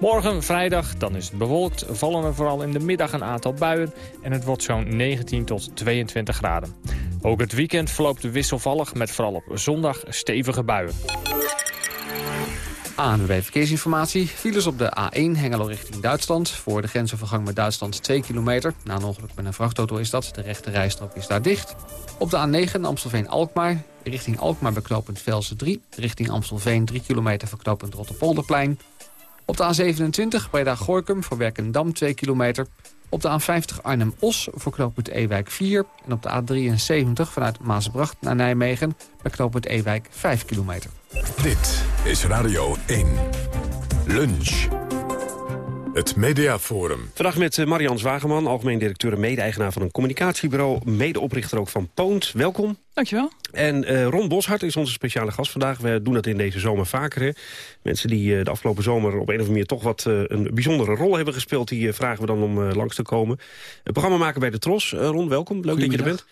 Morgen, vrijdag, dan is het bewolkt, vallen er vooral in de middag een aantal buien... en het wordt zo'n 19 tot 22 graden. Ook het weekend verloopt wisselvallig met vooral op zondag stevige buien. ANWB Verkeersinformatie. Files op de A1 Hengelo richting Duitsland. Voor de grensovergang met Duitsland 2 kilometer. Na een ongeluk met een vrachtauto is dat. De rechte rijstrook is daar dicht. Op de A9 Amstelveen-Alkmaar. Richting Alkmaar beknopend Velsen 3. Richting Amstelveen 3 kilometer verknopend Rotterpolderplein. Op de A27 Breda-Gorkum voor Werkendam 2 kilometer. Op de A50 Arnhem-Os voor knooppunt Ewijk 4. En op de A73 vanuit Maasbracht naar Nijmegen bij knooppunt Ewijk 5 kilometer. Dit is Radio 1. Lunch. Het Mediaforum. Vandaag met eh, Marian Zwageman, algemeen directeur en mede-eigenaar van een communicatiebureau. Medeoprichter ook van Poont. Welkom. Dankjewel. En eh, Ron Boshart is onze speciale gast vandaag. We doen dat in deze zomer vaker. Hè. Mensen die eh, de afgelopen zomer op een of andere manier toch wat eh, een bijzondere rol hebben gespeeld... die vragen we dan om eh, langs te komen. Het programma maken bij de Tros. Ron, welkom. Leuk dat je er bent.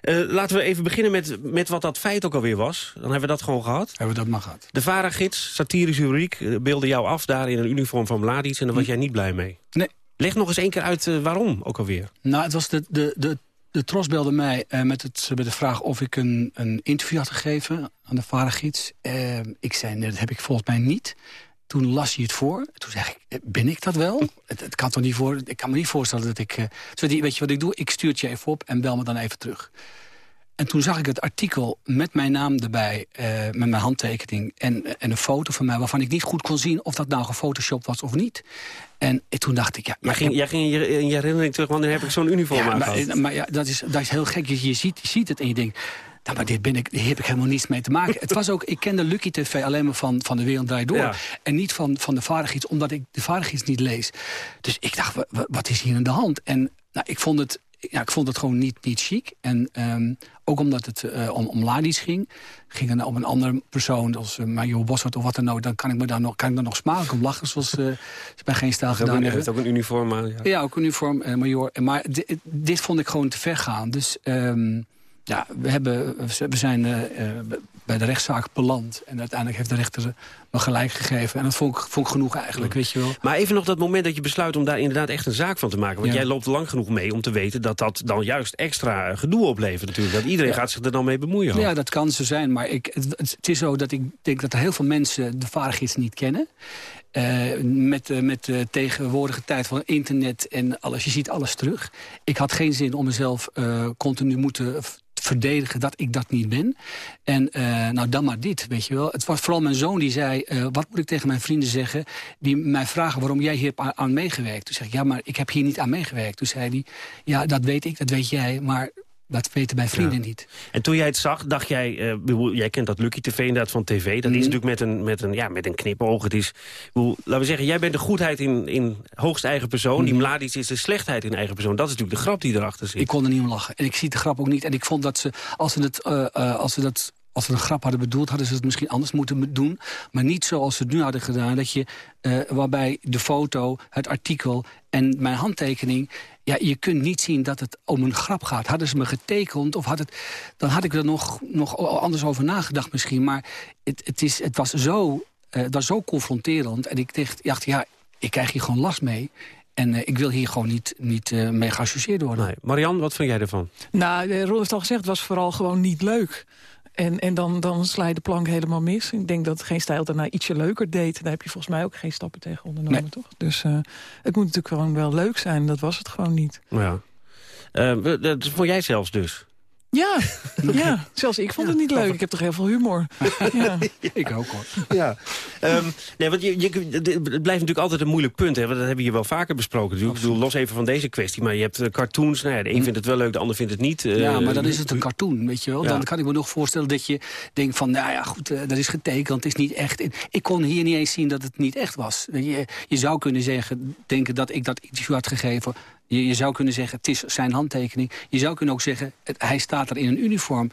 Eh, laten we even beginnen met, met wat dat feit ook alweer was. Dan hebben we dat gewoon gehad. Hebben we dat maar gehad. De VARA-gids, satirische rubriek, beelde jou af daar in een uniform van Mladic... en daar was jij niet blij mee. Nee. Leg nog eens één keer uit waarom ook alweer. Nou, het was de, de, de, de Tros belde mij eh, met, het, met de vraag of ik een, een interview had gegeven aan de vadergids. Eh, ik zei, nee, dat heb ik volgens mij niet. Toen las hij het voor. Toen zei ik, eh, ben ik dat wel? (laughs) Het, het kan toch niet voor, ik kan me niet voorstellen dat ik... weet je wat ik doe? Ik stuur het je even op en bel me dan even terug. En toen zag ik het artikel met mijn naam erbij, eh, met mijn handtekening... En, en een foto van mij waarvan ik niet goed kon zien... of dat nou gefotoshopt was of niet. En toen dacht ik... Ja, Maar ging, jij ging in je, in je herinnering terug, wanneer heb ik zo'n uniform ja, aan maar, maar ja, dat is, dat is heel gek. Je, je, ziet, je ziet het en je denkt... Nou, maar dit ben ik, hier heb ik helemaal niets mee te maken. het was ook, ik kende Lucky TV alleen maar van, van de Wereld Draait Door. Ja. En niet van, van de vaardigheid, omdat ik de vaardigheid niet lees. Dus ik dacht, wa- wa- wat is hier aan de hand? En nou, ik, vond het, ja, ik vond het gewoon niet, niet chic. En ehm, ook omdat het eh, om, om Ladis ging. Ging het om een andere persoon, als uh, Major Boswart of wat dan ook... dan kan ik me daar nog, kan ik daar nog smakelijk om lachen, zoals eh, ze bij Geen Stijl gedaan een, hebben. heeft ook een uniform aan. Ja. Ja, ook uniform, eh, major. Maar di- dit vond ik gewoon te ver gaan. Dus ehm, ja, we, hebben, we zijn eh, eh, bij de rechtszaak beland. En uiteindelijk heeft de rechter me gelijk gegeven. En dat vond ik, vond ik genoeg eigenlijk, weet je wel. Maar even nog dat moment dat je besluit om daar inderdaad echt een zaak van te maken. Want Ja. jij loopt lang genoeg mee om te weten dat dat dan juist extra gedoe oplevert natuurlijk. Dat iedereen Ja. gaat zich er dan mee bemoeien. Ja, dat kan zo zijn. Maar ik, het, het is zo dat ik denk dat er heel veel mensen de vaardigheids niet kennen. Eh, met, eh, met de tegenwoordige tijd van internet en alles. Je ziet alles terug. Ik had geen zin om mezelf eh, continu moeten verdedigen dat ik dat niet ben. En eh, nou, dan maar dit, weet je wel. Het was vooral mijn zoon die zei... eh, wat moet ik tegen mijn vrienden zeggen... die mij vragen waarom jij hier aan, aan meegewerkt. Toen zeg ik, ja, maar ik heb hier niet aan meegewerkt. Toen zei hij, ja, dat weet ik, dat weet jij... maar dat weten mijn vrienden Ja. niet. En toen jij het zag, dacht jij, bedoel, jij kent dat Lucky TV inderdaad van tv. Dat Mhm. is natuurlijk met een, met, een, ja, met een knipoog. Het is, bedoel, laten we zeggen, jij bent de goedheid in, in hoogst eigen persoon. Die Mladic is de slechtheid in eigen persoon. Dat is natuurlijk de grap die erachter zit. Ik kon er niet om lachen. En ik zie de grap ook niet. En ik vond dat ze, als ze, het, eh, eh, als ze dat... Als ze een grap hadden bedoeld, hadden ze het misschien anders moeten doen. Maar niet zoals ze het nu hadden gedaan. Dat je, eh, waarbij de foto, het artikel en mijn handtekening... Ja, je kunt niet zien dat het om een grap gaat. Hadden ze me getekend, of had het, dan had ik er nog, nog anders over nagedacht misschien. Maar het, het, is, het, was, zo, eh, het was zo confronterend. En ik dacht, dacht, ja, ik krijg hier gewoon last mee. En eh, ik wil hier gewoon niet, niet eh, mee geassocieerd worden. Nee. Marian, wat vind jij ervan? Nou, de Ron heeft al gezegd, het was vooral gewoon niet leuk. En, en dan, dan sla je de plank helemaal mis. Ik denk dat geen stijl daarna ietsje leuker deed. Daar heb je volgens mij ook geen stappen tegen ondernomen, Nee. toch? Dus eh, het moet natuurlijk gewoon wel leuk zijn. Dat was het gewoon niet. Ja. Eh, dat vond jij zelfs dus? Ja, (laughs) ja. zelfs ik vond het niet leuk. Ik heb toch heel veel humor. (laughs) Ja. Ik ook hoor. Ja. Ehm, nee, want je, je, het blijft natuurlijk altijd een moeilijk punt. Hè, want dat hebben we hier wel vaker besproken. natuurlijk. Ik bedoel, los even van deze kwestie. Maar je hebt eh, cartoons. Nou ja, de een vindt het wel leuk, de ander vindt het niet. Eh, Ja, maar dan is het een cartoon, weet je wel. Ja. Dan kan ik me nog voorstellen dat je denkt van... nou ja, goed, eh, dat is getekend, het is niet echt. Ik kon hier niet eens zien dat het niet echt was. Je, je zou kunnen zeggen, denken dat ik dat interview had gegeven... Je, je zou kunnen zeggen, het is zijn handtekening. Je zou kunnen ook zeggen, het- hij staat er in een uniform.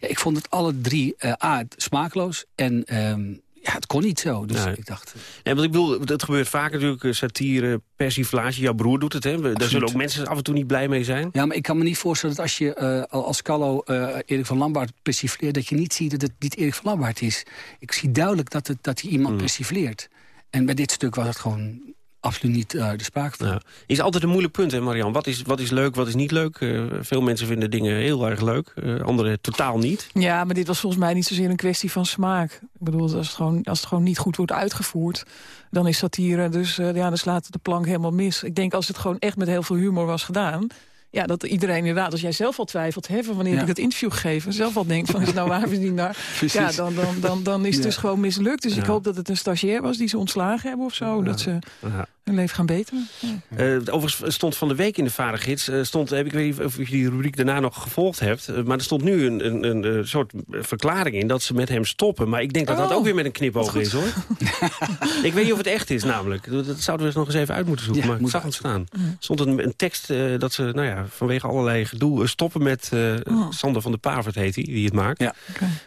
Ja, ik vond het alle drie eh, A, smaakloos en... ehm, ja, het kon niet zo. Dus Nee. ik dacht... Nee, want ik bedoel, het gebeurt vaker natuurlijk. eh, Satire, persiflage. Jouw broer doet het, hè? Daar zullen ook mensen af en toe niet blij mee zijn. Ja, maar ik kan me niet voorstellen dat als je eh, als Callo eh, Erik van Lambaard persifleert... dat je niet ziet dat het niet Erik van Lambaard is. Ik zie duidelijk dat, het, dat hij Mm. iemand persifleert. En bij dit stuk was het gewoon absoluut niet eh, de sprake van. Ja. Is altijd een moeilijk punt, hè, Marian? Wat is, wat is leuk, wat is niet leuk? Eh, veel mensen vinden dingen heel erg leuk. eh, anderen totaal niet. Ja, maar dit was volgens mij niet zozeer een kwestie van smaak. Ik bedoel, als het gewoon, als het gewoon niet goed wordt uitgevoerd... dan is satire, dus eh, ja, dan slaat de plank helemaal mis. Ik denk als het gewoon echt met heel veel humor was gedaan... Ja, dat iedereen inderdaad, als jij zelf al twijfelt... Hè, van wanneer Ja. ik dat interview gegeven... zelf al denkt van, is het nou waar of is het niet. (laughs) Precies. ja, dan, dan, dan, dan is het Ja. dus gewoon mislukt. Dus ik hoop dat het een stagiair was die ze ontslagen hebben of zo. Dat ze Ja. hun leven gaan beteren. Ja. Eh, overigens stond van de week in de vadergids... eh, stond, heb ik weet niet of je die rubriek daarna nog gevolgd hebt... eh, maar er stond nu een, een, een, eh, soort verklaring in dat ze met hem stoppen. Maar ik denk dat dat Oh, ook weer met een knipoog is, hoor. (laughs) ik weet niet of het echt is, namelijk. Dat dat zouden we eens nog eens even uit moeten zoeken. Ja, maar ik zag het staan. Er stond een, een tekst eh, dat ze nou ja, vanwege allerlei gedoe... eh, stoppen met eh, Oh. Sander van de Pavert, heet hij, die het maakt. Ja.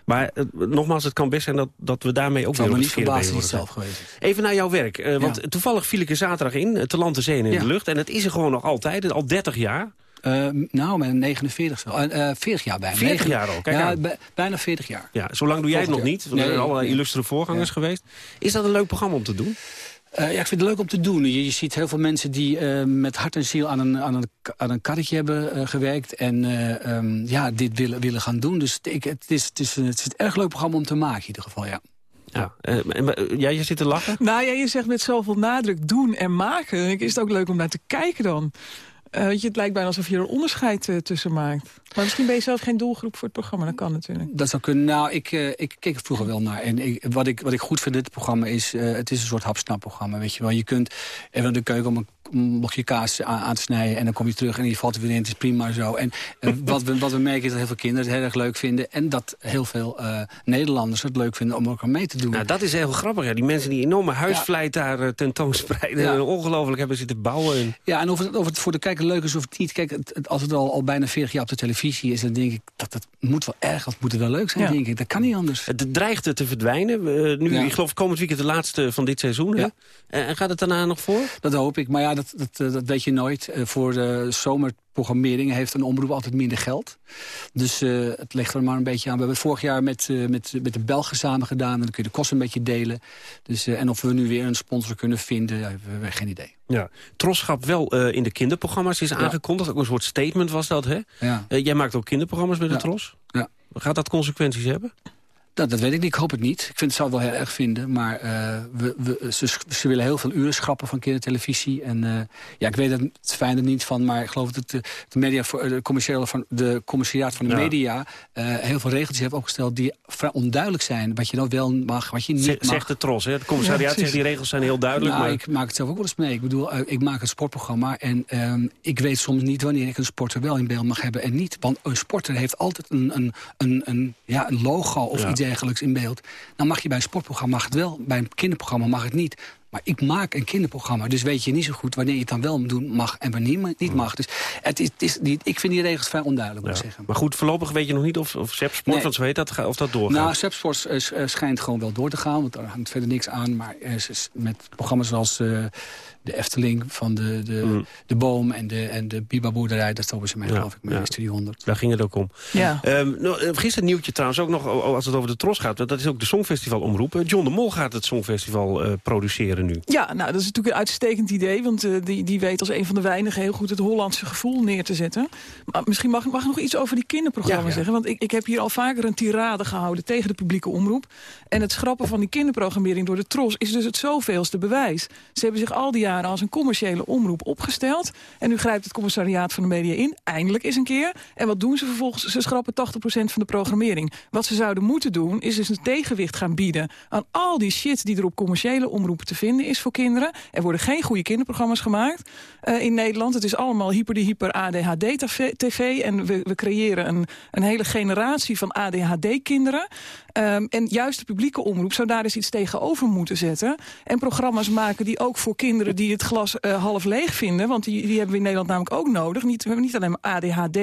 Maar eh, nogmaals, het kan best zijn dat, dat we daarmee ook weer op niet verbazen het worden zelf geweest is. Even naar jouw werk. eh, want Ja. toevallig viel ik er zaterdag in. Te land, zee en in Ja. de lucht. En het is er gewoon nog altijd. Al 30 jaar. Eh, nou, met 49 zo. Eh, eh, 40 jaar bijna. 40 Negen- jaar al, kijk ja, bijna 40 jaar. Ja, zo lang doe jij het nog niet. Er zijn Nee, allerlei nee. illustere voorgangers Ja. geweest. Is dat een leuk programma om te doen? Eh, ja, ik vind het leuk om te doen. Je, je ziet heel veel mensen die eh, met hart en ziel aan een, aan een, aan een karretje hebben eh, gewerkt. En eh, ehm, ja, dit willen, willen gaan doen. Dus ik, het, is, het, is, een- het is een erg leuk programma om te maken in ieder geval, ja. Ja. Eh, eh, ja, je zit te lachen? Nou ja, je zegt met zoveel nadruk doen en maken. Is het ook leuk om naar te kijken dan? Eh, weet je, het lijkt bijna alsof je er onderscheid eh, tussen maakt. Maar misschien ben je zelf geen doelgroep voor het programma. Dat kan natuurlijk. Dat zou kunnen. Nou, ik, eh, ik keek er vroeger wel naar. En ik, wat, ik, wat ik goed vind in dit programma is... het is een soort hapsnapprogramma, weet je wel. Je kunt even naar de keuken om een een bochtje kaas aan, aan te snijden... en dan kom je terug en je valt er weer in. Het is prima zo. En (laughs) wat, we, wat we merken is dat heel veel kinderen het heel erg leuk vinden... en dat heel veel eh, Nederlanders het leuk vinden om ook aan mee te doen. Nou, dat is heel grappig. Ja. Die mensen die enorme huisvlijt daar eh, tentoonspreiden... Ja. en ongelooflijk hebben zitten bouwen. En... Ja, en of het, of het voor de kijker leuk is of niet... Kijk, het, het- als het al, al bijna 40 jaar op de televisie is... dan denk ik dat het moet wel erg, of moet het wel leuk zijn, denk ik. Dat kan niet anders. Het dreigt te verdwijnen. Eh, nu, ik geloof komend weekend de laatste van dit seizoen. Hè? En gaat het daarna nog voor? Dat hoop ik. Maar ja, dat dat, dat, dat weet je nooit. voor de zomerprogrammering heeft een omroep altijd minder geld. Dus het ligt er maar een beetje aan. We hebben het vorig jaar met, met, met de Belgen samen gedaan. En dan kun je de kosten een beetje delen. Dus, en of we nu weer een sponsor kunnen vinden, ja, we hebben geen idee. Ja, trosschap wel in de kinderprogramma's is aangekondigd. Ook een soort statement was dat, hè? Ja. jij maakt ook kinderprogramma's met de tros? Ja. Gaat dat consequenties hebben? Nou, dat weet ik niet. Ik hoop het niet. Ik vind, het zou het wel heel erg vinden. Maar uh, we, we, ze, ze, willen heel veel uren schrappen van kindertelevisie. En uh, ja, ik weet het, het fijne niet van. Maar ik geloof dat de, de, media, de, commerciële van, de commissariaat van de ja. media... Uh, heel veel regeltjes heeft opgesteld die vrij onduidelijk zijn. Wat je nou wel mag, wat je niet Zegt mag. Zegt de tros, hè? Het commissariaat ja, zegt die regels zijn heel duidelijk. Nou, maar... ik maak het zelf ook wel eens mee. Ik bedoel, ik maak een sportprogramma. En um, ik weet soms niet wanneer ik een sporter wel in beeld mag hebben en niet. Want een sporter heeft altijd een, een, een, een ja, een logo of ja. iets dergelijks in beeld. Dan mag je bij een sportprogramma mag het wel, bij een kinderprogramma mag het niet. Maar ik maak een kinderprogramma, dus weet je niet zo goed... wanneer je het dan wel doen mag en wanneer het niet mag. Dus het is, het is die, ik vind die regels vrij onduidelijk, moet ik zeggen. Maar goed, voorlopig weet je nog niet of, of Sepp Sport, Nee. want zo heet dat, of dat doorgaat. Nou, Sepsport uh, schijnt gewoon wel door te gaan, want daar hangt verder niks aan. Maar uh, met programma's zoals uh, de Efteling van de, de, Mm. de Boom en de, en de Biba-boerderij... dat stoppen ze mij, Ja, geloof ik, met ja. de Studio 100. Daar ging het ook om. Ja. Um, nou, uh, gisteren nieuwtje trouwens ook nog, als het over de Tros gaat... want dat is ook de Songfestival omroep. Uh, John de Mol gaat het Songfestival uh, produceren nu. Ja, nou, dat is natuurlijk een uitstekend idee. Want uh, die, die weet als een van de weinigen heel goed het Hollandse gevoel neer te zetten. Maar misschien mag, mag ik nog iets over die kinderprogramma's Ja, ja. zeggen. Want ik, ik heb hier al vaker een tirade gehouden tegen de publieke omroep. En het schrappen van die kinderprogrammering door de Tros is dus het zoveelste bewijs. Ze hebben zich al die jaren als een commerciële omroep opgesteld. En nu grijpt het commissariaat van de media in. Eindelijk eens een keer. En wat doen ze vervolgens? Ze schrappen 80% van de programmering. Wat ze zouden moeten doen, is dus een tegenwicht gaan bieden... aan al die shit die er op commerciële omroepen te vinden is voor kinderen. Er worden geen goede kinderprogramma's gemaakt uh, in Nederland. Het is allemaal hyper de hyper ADHD-tv. En we, we creëren een, een hele generatie van ADHD-kinderen. Um, en juist de publieke omroep zou daar eens iets tegenover moeten zetten. En programma's maken die ook voor kinderen die het glas uh, half leeg vinden. Want die, die hebben we in Nederland namelijk ook nodig. Niet, we hebben niet alleen maar ADHD,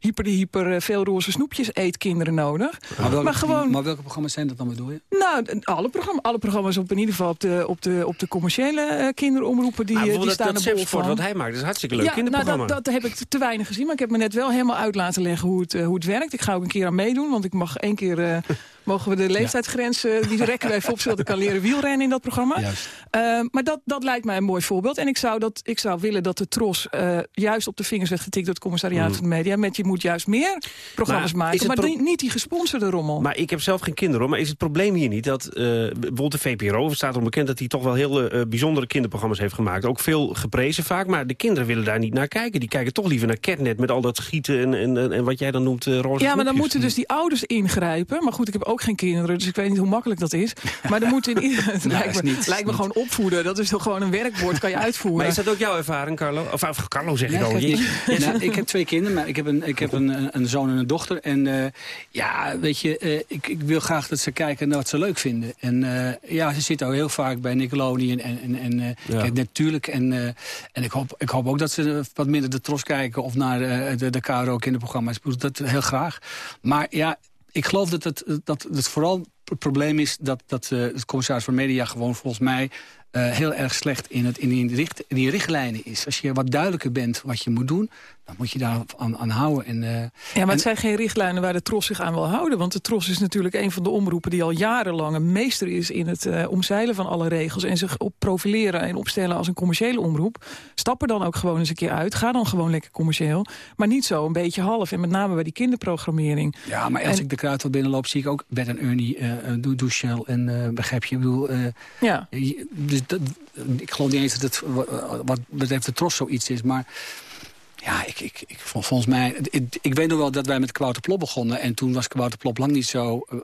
hyper de hyper, uh, veel roze snoepjes eetkinderen nodig. Maar welke, maar gewoon... maar welke programma's zijn dat dan bedoel je? Nou, alle, programma, alle programma's op in ieder geval op de, op de, op de commerciële uh, kinderomroepen. Die, Maar die staan dat, er bol van. wat hij maakt, dat is hartstikke leuk Ja, kinderprogramma. nou, dat, dat heb ik te weinig gezien. Maar ik heb me net wel helemaal uit laten leggen hoe het, uh, hoe het werkt. Ik ga ook een keer aan meedoen, want ik mag één keer... Mogen we de leeftijdsgrens, uh, die rekken we even op... zodat ik kan leren wielrennen in dat programma. Juist. Uh, maar dat, dat lijkt mij een mooi voorbeeld. En ik zou, dat, ik zou willen dat de tros uh, juist op de vingers werd getikt... door het commissariaat Mm. van de media. Met je moet juist meer programma's Maar maken. Maar pro- niet die gesponsorde rommel. Maar ik heb zelf geen kinderen, hoor. Maar is het probleem hier niet dat... eh, bijvoorbeeld de VPRO staat erom bekend dat hij toch wel heel eh, bijzondere kinderprogramma's heeft gemaakt. Ook veel geprezen vaak, maar de kinderen willen daar niet naar kijken. Die kijken toch liever naar Catnet met al dat schieten en, en, en, wat jij dan noemt uh, roze Ja, maar dan moeten dus die ouders ingrijpen. Maar goed, ik heb ook geen kinderen, dus ik weet niet hoe makkelijk dat is. Maar dan moet in ieder (laughs) Nou, lijkt me, niet- lijkt me gewoon opvoeden. Dat is toch gewoon een werkwoord, kan je uitvoeren. Maar is dat ook jouw ervaring, Carlo? Of, of Carlo zeg ik al. Nou, ik heb twee kinderen, maar ik heb een, ik heb een, een, zoon en een dochter. En uh, ja, weet je, uh, ik, ik wil graag dat ze kijken naar wat ze leuk vinden. En uh, ja, ze zitten ook heel vaak bij Nickelodeon en, en, en uh, Ja. kijk, natuurlijk. En, uh, en ik, hoop, ik hoop ook dat ze wat minder de tros kijken of naar uh, de, de KRO kinderprogramma's. Dat heel graag. Maar ja, ik geloof dat het, dat het vooral het probleem is dat, dat uh, het commissaris van Media gewoon volgens mij uh, heel erg slecht in, het, in, richt, in die richtlijnen is. Als je wat duidelijker bent wat je moet doen, dan moet je daar aan, aan houden. En, uh, Ja, maar en, het zijn geen richtlijnen waar de Tros zich aan wil houden. Want de Tros is natuurlijk een van de omroepen die al jarenlang een meester is in het uh, omzeilen van alle regels. En zich op profileren en opstellen als een commerciële omroep. Stap er dan ook gewoon eens een keer uit. Ga dan gewoon lekker commercieel. Maar niet zo een beetje half. En met name bij die kinderprogrammering. Ja, maar als en, ik de kruidvat binnenloop, zie ik ook Bert en Ernie, uh, uh, Douchel en uh, begrijp je? Ik bedoel, uh, ja. dus dat, ik geloof niet eens dat het wat betreft de tros zoiets is, maar ja, ik, ik, ik, volgens mij... Ik, ik weet nog wel dat wij met Kwouter Plop begonnen... en toen was Kwouter Plop lang niet zo uh,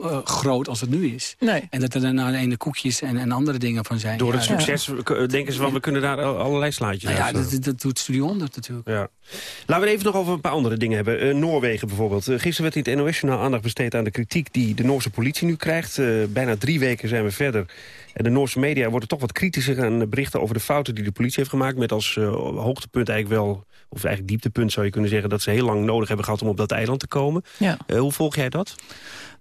uh, groot als het nu is. Nee. En dat er daarna de ene koekjes en, en andere dingen van zijn. Door het ja, succes ja. denken ze van, we kunnen daar allerlei slaatjes nou Ja, dat, dat, doet Studio 100 natuurlijk. Ja. Laten we het even nog over een paar andere dingen hebben. Uh, Noorwegen bijvoorbeeld. Uh, gisteren werd in het NOS-journaal aandacht besteed aan de kritiek... die de Noorse politie nu krijgt. Uh, bijna drie weken zijn we verder. En de Noorse media worden toch wat kritischer aan berichten over de fouten die de politie heeft gemaakt. Met als uh, hoogtepunt eigenlijk wel, of eigenlijk dieptepunt zou je kunnen zeggen... dat ze heel lang nodig hebben gehad om op dat eiland te komen. Ja. Uh, hoe volg jij dat?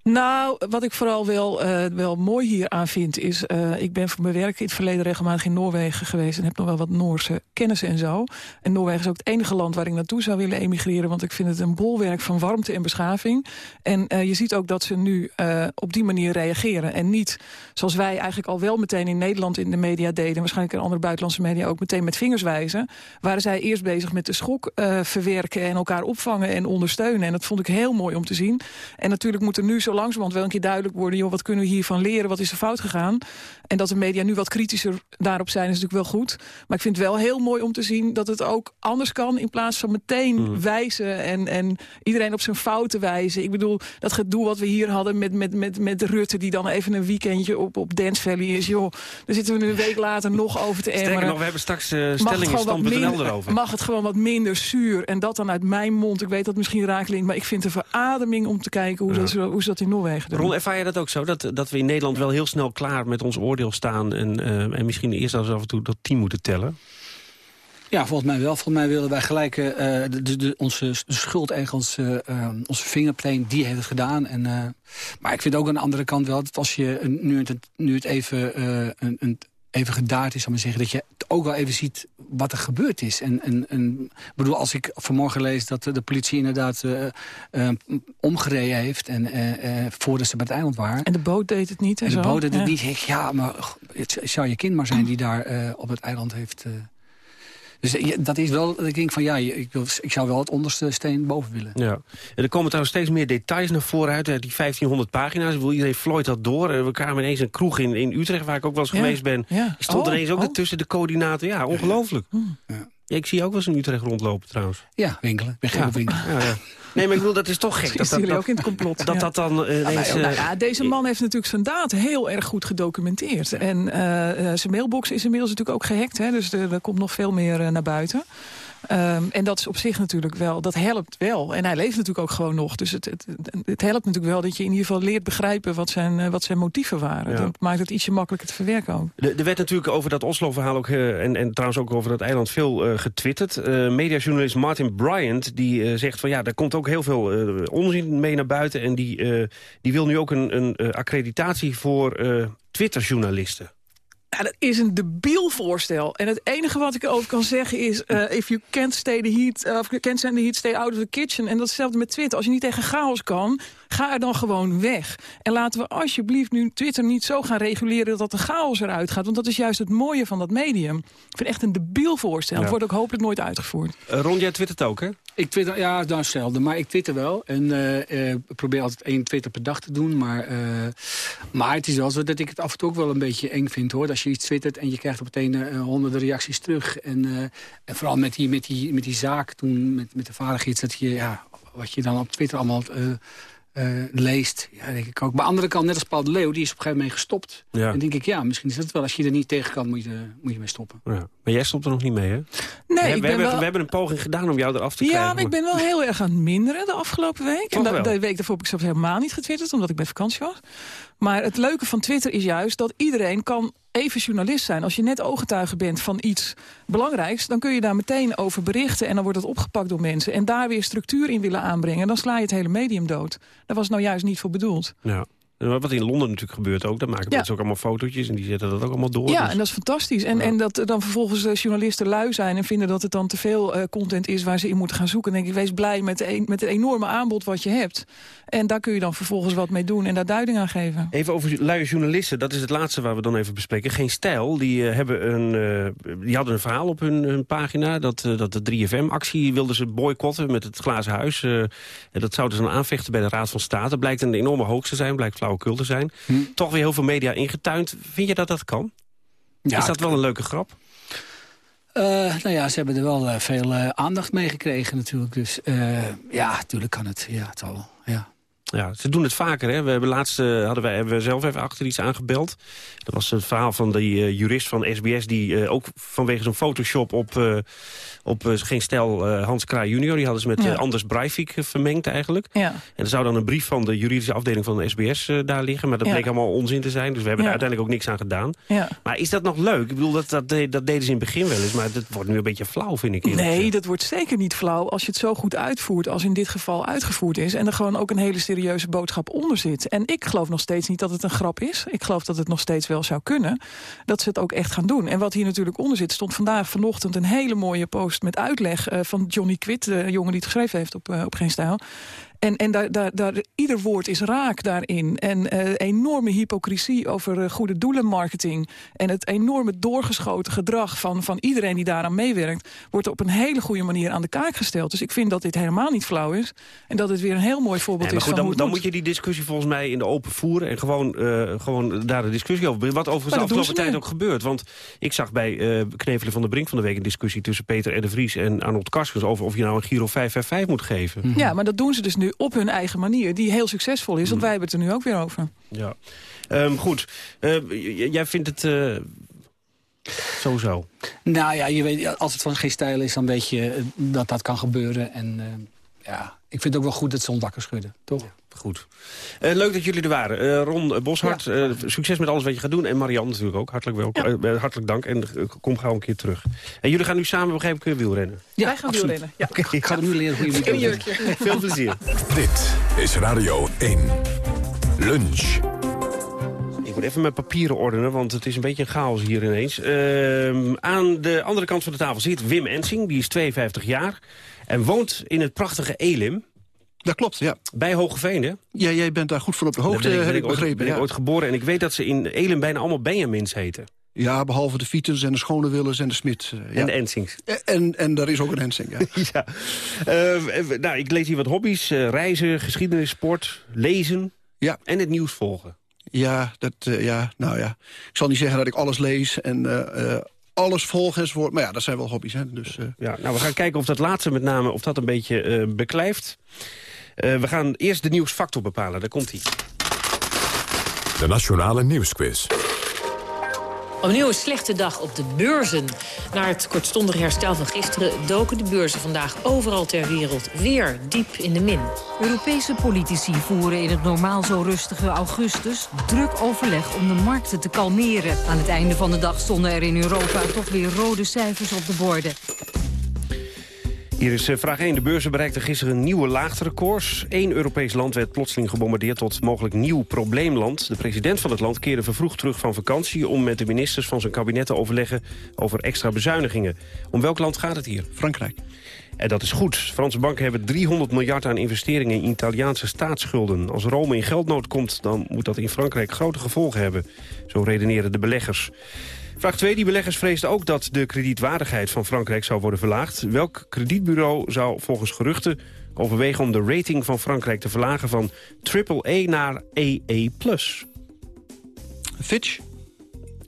Nou, wat ik vooral wel, uh, wel mooi hier aan vind is... Uh, ik ben voor mijn werk in het verleden regelmatig in Noorwegen geweest... en heb nog wel wat Noorse kennissen en zo. En Noorwegen is ook het enige land waar ik naartoe zou willen emigreren... want ik vind het een bolwerk van warmte en beschaving. En uh, je ziet ook dat ze nu op die manier reageren. En niet zoals wij eigenlijk al wel meteen in Nederland in de media deden... waarschijnlijk in andere buitenlandse media ook meteen met vingers wijzen... waren zij eerst bezig met de schok verwerken en elkaar opvangen en ondersteunen. En dat vond ik heel mooi om te zien. En natuurlijk moet er nu zo zo langzamerhand wel een keer duidelijk worden... joh, wat kunnen we hiervan leren, wat is er fout gegaan? En dat de media nu wat kritischer daarop zijn is natuurlijk wel goed. Maar ik vind het wel heel mooi om te zien dat het ook anders kan... in plaats van meteen mm. wijzen en, en iedereen op zijn fouten wijzen. Ik bedoel, dat gedoe wat we hier hadden met, met, met, met Rutte... die dan even een weekendje op, op Dance Valley is. Joh, daar zitten we nu een week later nog over te emmeren. we hebben straks uh, stellingen stand.nl erover. Mag het gewoon wat minder zuur en dat dan uit mijn mond. Ik weet dat misschien raak klinkt, maar ik vind het verademing om te kijken... hoe, ja. dat, hoe ze dat in Noorwegen doen. Ron, ervaar je dat ook zo? Dat, dat we in Nederland wel heel snel klaar met ons oordeel staan... en, uh, en misschien eerst als af en toe dat team moeten tellen? Ja, volgens mij wel. Volgens mij willen wij gelijk uh, de, de, de, onze schuldegels, uh, uh, onze vingerprint, die heeft het gedaan. En, maar ik vind ook aan de andere kant wel dat als je nu het, nu het even een, een even gedaard is, zal maar zeggen... dat je ook wel even ziet wat er gebeurd is. En, en, en bedoel, als ik vanmorgen lees dat de politie inderdaad uh, uh, omgereden heeft... en uh, voordat ze bij het eiland waren. En de boot deed het niet en, en de zo? boot deed het niet. Ik, ja, maar het zou je kind maar zijn die daar op het eiland heeft... Dus dat is wel, ik denk van ja, ik, wil, ik zou wel het onderste steen boven willen. Ja. En er komen trouwens steeds meer details naar voren uit. Die 1500 pagina's, wil iedereen vloeit dat door. We kwamen ineens een kroeg in, in Utrecht, waar ik ook wel eens ja. geweest ben. Ja. Stond oh, er eens ook oh. tussen de coördinaten. Ja, ongelooflijk. Ja. Ja, ik zie ook wel eens in Utrecht rondlopen trouwens. Ja, winkelen. Ik ben winkelen. Ja, ja. Nee, maar ik bedoel, dat is toch gek. (laughs) Dat, dat, dat, ook in het complot. Dat dat dan uh, ineens... Ja, nou ja, deze man heeft natuurlijk zijn daad heel erg goed gedocumenteerd. En uh, zijn mailbox is inmiddels natuurlijk ook gehackt. Hè, dus er, er komt nog veel meer uh, naar buiten. Um, en dat is op zich natuurlijk wel, dat helpt wel. En hij leeft natuurlijk ook gewoon nog. Dus het, het, het helpt natuurlijk wel dat je in ieder geval leert begrijpen wat zijn, wat zijn motieven waren. Ja. Dat maakt het ietsje makkelijker te verwerken ook. Er werd natuurlijk over dat Oslo-verhaal ook, uh, en, en trouwens ook over dat eiland veel uh, getwitterd. Uh, mediajournalist Martin Bryant die zegt van ja, er komt ook heel veel onzin mee naar buiten. En die, die wil nu ook een, een accreditatie voor Twitter-journalisten. Ja, dat is een debiel voorstel. En het enige wat ik over kan zeggen is... Uh, if you can't stay the heat, uh, of can't stand the heat, stay out of the kitchen. En datzelfde met Twitter. Als je niet tegen chaos kan, ga er dan gewoon weg. En laten we alsjeblieft nu Twitter niet zo gaan reguleren... dat de chaos eruit gaat. Want dat is juist het mooie van dat medium. Ik vind het echt een debiel voorstel. Ja. Het wordt ook hopelijk nooit uitgevoerd. Uh, Ron, jij twittert ook, hè? Ik twitter, ja, nou hetzelfde. Maar ik twitter wel. En uh, probeer altijd één Twitter per dag te doen. Maar, maar het is wel zo dat ik het af en toe ook wel een beetje eng vind, hoor. Als je iets twittert en je krijgt meteen uh, honderden reacties terug. En, uh, en vooral met die, met, die, met die zaak toen, met, met de vadergids... dat je, ja, wat je dan op Twitter allemaal uh, leest. Ja, denk ik ook. Maar aan de andere kant, net als Paul de Leeuw, die is op een gegeven moment gestopt. Ja. En denk ik, ja, misschien is dat wel. Als je er niet tegen kan, moet je, moet je mee stoppen. Ja. Maar jij stopt er nog niet mee, hè? Nee, we, ik we, ben hebben, wel... we hebben een poging gedaan om jou eraf te krijgen. Ja, maar ik ben wel heel erg aan het minderen de afgelopen week. Toch en wel? de week daarvoor heb ik zelfs helemaal niet getwitterd, omdat ik bij vakantie was. Maar het leuke van Twitter is juist dat iedereen kan even journalist zijn. Als je net ooggetuige bent van iets belangrijks... dan kun je daar meteen over berichten en dan wordt het opgepakt door mensen. En daar weer structuur in willen aanbrengen. Dan sla je het hele medium dood. Daar was het nou juist niet voor bedoeld. Ja. Wat in Londen natuurlijk gebeurt ook. Dan maken Ja. mensen ook allemaal fotootjes en die zetten dat ook allemaal door. Ja, dus- en dat is fantastisch. En, en dat er dan vervolgens eh, journalisten lui zijn... en vinden dat het dan te veel eh, content is waar ze in moeten gaan zoeken. Dan denk ik, wees blij met, de, met het enorme aanbod wat je hebt. En daar kun je dan vervolgens wat mee doen en daar duiding aan geven. Even over luie journalisten, dat is het laatste waar we dan even bespreken. Geen stijl, die, eh, hebben een, eh, die hadden een verhaal op hun, hun pagina... dat, eh, dat de 3FM-actie wilden ze boycotten met het glazen huis. eh, en dat zouden ze dan aanvechten bij de Raad van State. Blijkt een enorme hoax te zijn, blijkt flauwekul te zijn. Toch weer heel veel media ingetuind. Vind je dat dat kan? Ja, is dat wel een leuke grap? Uh, nou ja, ze hebben er wel uh, veel uh, aandacht mee gekregen natuurlijk. Dus ja, natuurlijk kan het. Ja, het al, ja. Ja, ze doen het vaker. Hè. We hebben laatst eh, hadden wij, hebben we zelf even achter iets aangebeld. Dat was het verhaal van die uh, jurist van SBS... die uh, ook vanwege zo'n Photoshop op, op geen stijl Hans Kraai junior... die hadden ze met Ja. Anders Breivik vermengd eigenlijk. Ja. En er zou dan een brief van de juridische afdeling van de SBS daar liggen. Maar dat Ja. bleek allemaal onzin te zijn. Dus we hebben er uiteindelijk ook niks aan gedaan. Ja. Maar is dat nog leuk? Ik bedoel, dat, dat, dat deden ze in het begin wel eens. Maar dat wordt nu een beetje flauw, vind ik. eerlijk Nee, dat wordt zeker niet flauw als je het zo goed uitvoert... als in dit geval uitgevoerd is. En er gewoon ook een hele serieuze boodschap onder zit. En ik geloof nog steeds niet dat het een grap is. Ik geloof dat het nog steeds wel zou kunnen. Dat ze het ook echt gaan doen. En wat hier natuurlijk onder zit... stond vandaag vanochtend een hele mooie post met uitleg... eh, van Johnny Quid, de jongen die het geschreven heeft op, eh, op Geen Stijl. En, en daar, daar, daar, ieder woord is raak daarin. En eh, enorme hypocrisie over eh, goede doelenmarketing. En het enorme doorgeschoten gedrag van, van iedereen die daaraan meewerkt... wordt op een hele goede manier aan de kaak gesteld. Dus ik vind dat dit helemaal niet flauw is. En dat het weer een heel mooi voorbeeld Nee, maar is van dan, hoe dan moet je die discussie volgens mij in de open voeren... en gewoon, eh, gewoon daar een discussie over brengen. Wat overigens de afgelopen tijd ook gebeurt. Want ik zag bij Knevelen van de Brink van de Week... een discussie tussen Peter R. de Vries en Arnold Karskens... over of je nou een Giro 555 moet geven. Ja, maar dat doen ze dus nu op hun eigen manier. Die heel succesvol is, want wij hebben het er nu ook weer over. Ja. Ehm, goed, Eh, j- jij vindt het eh, sowieso. Nou ja, je weet, als het van geen stijl is, dan weet je eh, dat dat kan gebeuren. En eh, ja, ik vind het ook wel goed dat ze ons wakker schudden, toch? Goed. Eh, leuk dat jullie er waren. Eh, Ron Boshart, eh, succes met alles wat je gaat doen. En Marianne natuurlijk ook. Hartelijk, welkom. Hartelijk dank. En kom gauw een keer terug. En jullie gaan nu samen, begrijp ik, wielrennen. Ja, wij gaan absoluut. wielrennen. Ja. Oké, ik ga er nu leren hoe je moet Een doen. jurkje. Veel plezier. Dit is Radio 1. Lunch. Ik moet even mijn papieren ordenen, want het is een beetje een chaos hier ineens. Ehm, aan de andere kant van de tafel zit Wim Ensing, die is 52 jaar... en woont in het prachtige Elim. Dat klopt, ja. Bij Hogeveen, hè? Ja, jij bent daar goed voor op de hoogte, heb ik ooit- begrepen. ben ik ja. ooit geboren en ik weet dat ze in Elim bijna allemaal Benjamins heten. ja, behalve de Fietens en de Schonewillers en de Smit. eh, ja. En de Ensings. En, en, daar is ook een Ensing, ja. (laughs) ja. Eh, nou, ik lees hier wat hobby's. eh, reizen, geschiedenis, sport, lezen Ja. en het nieuws volgen. Ja, dat, eh, ja, nou ja. Ik zal niet zeggen dat ik alles lees en eh, eh, alles volg enzovoort. Maar ja, dat zijn wel hobby's, hè. Dus, eh, Ja, nou, we gaan kijken of dat laatste met name of dat een beetje eh, beklijft. Eh, we gaan eerst de nieuwsfactor bepalen. Daar komt hij. De Nationale Nieuwsquiz. Opnieuw een slechte dag op de beurzen. Na het kortstondige herstel van gisteren doken de beurzen vandaag overal ter wereld weer diep in de min. Europese politici voeren in het normaal zo rustige augustus druk overleg om de markten te kalmeren. Aan het einde van de dag stonden er in Europa toch weer rode cijfers op de borden. Hier is eh, vraag 1. De beurzen bereikten gisteren nieuwe laagterecords. Eén Europees land werd plotseling gebombardeerd tot mogelijk nieuw probleemland. De president van het land keerde vervroegd terug van vakantie... om met de ministers van zijn kabinet te overleggen over extra bezuinigingen. Om welk land gaat het hier? Frankrijk. En dat is goed. Franse banken hebben 300 miljard aan investeringen in Italiaanse staatsschulden. Als Rome in geldnood komt, dan moet dat in Frankrijk grote gevolgen hebben. Zo redeneren de beleggers. Vraag 2. Die beleggers vreesden ook dat de kredietwaardigheid van Frankrijk zou worden verlaagd. Welk kredietbureau zou volgens geruchten overwegen om de rating van Frankrijk te verlagen van AAA naar EE+. Fitch?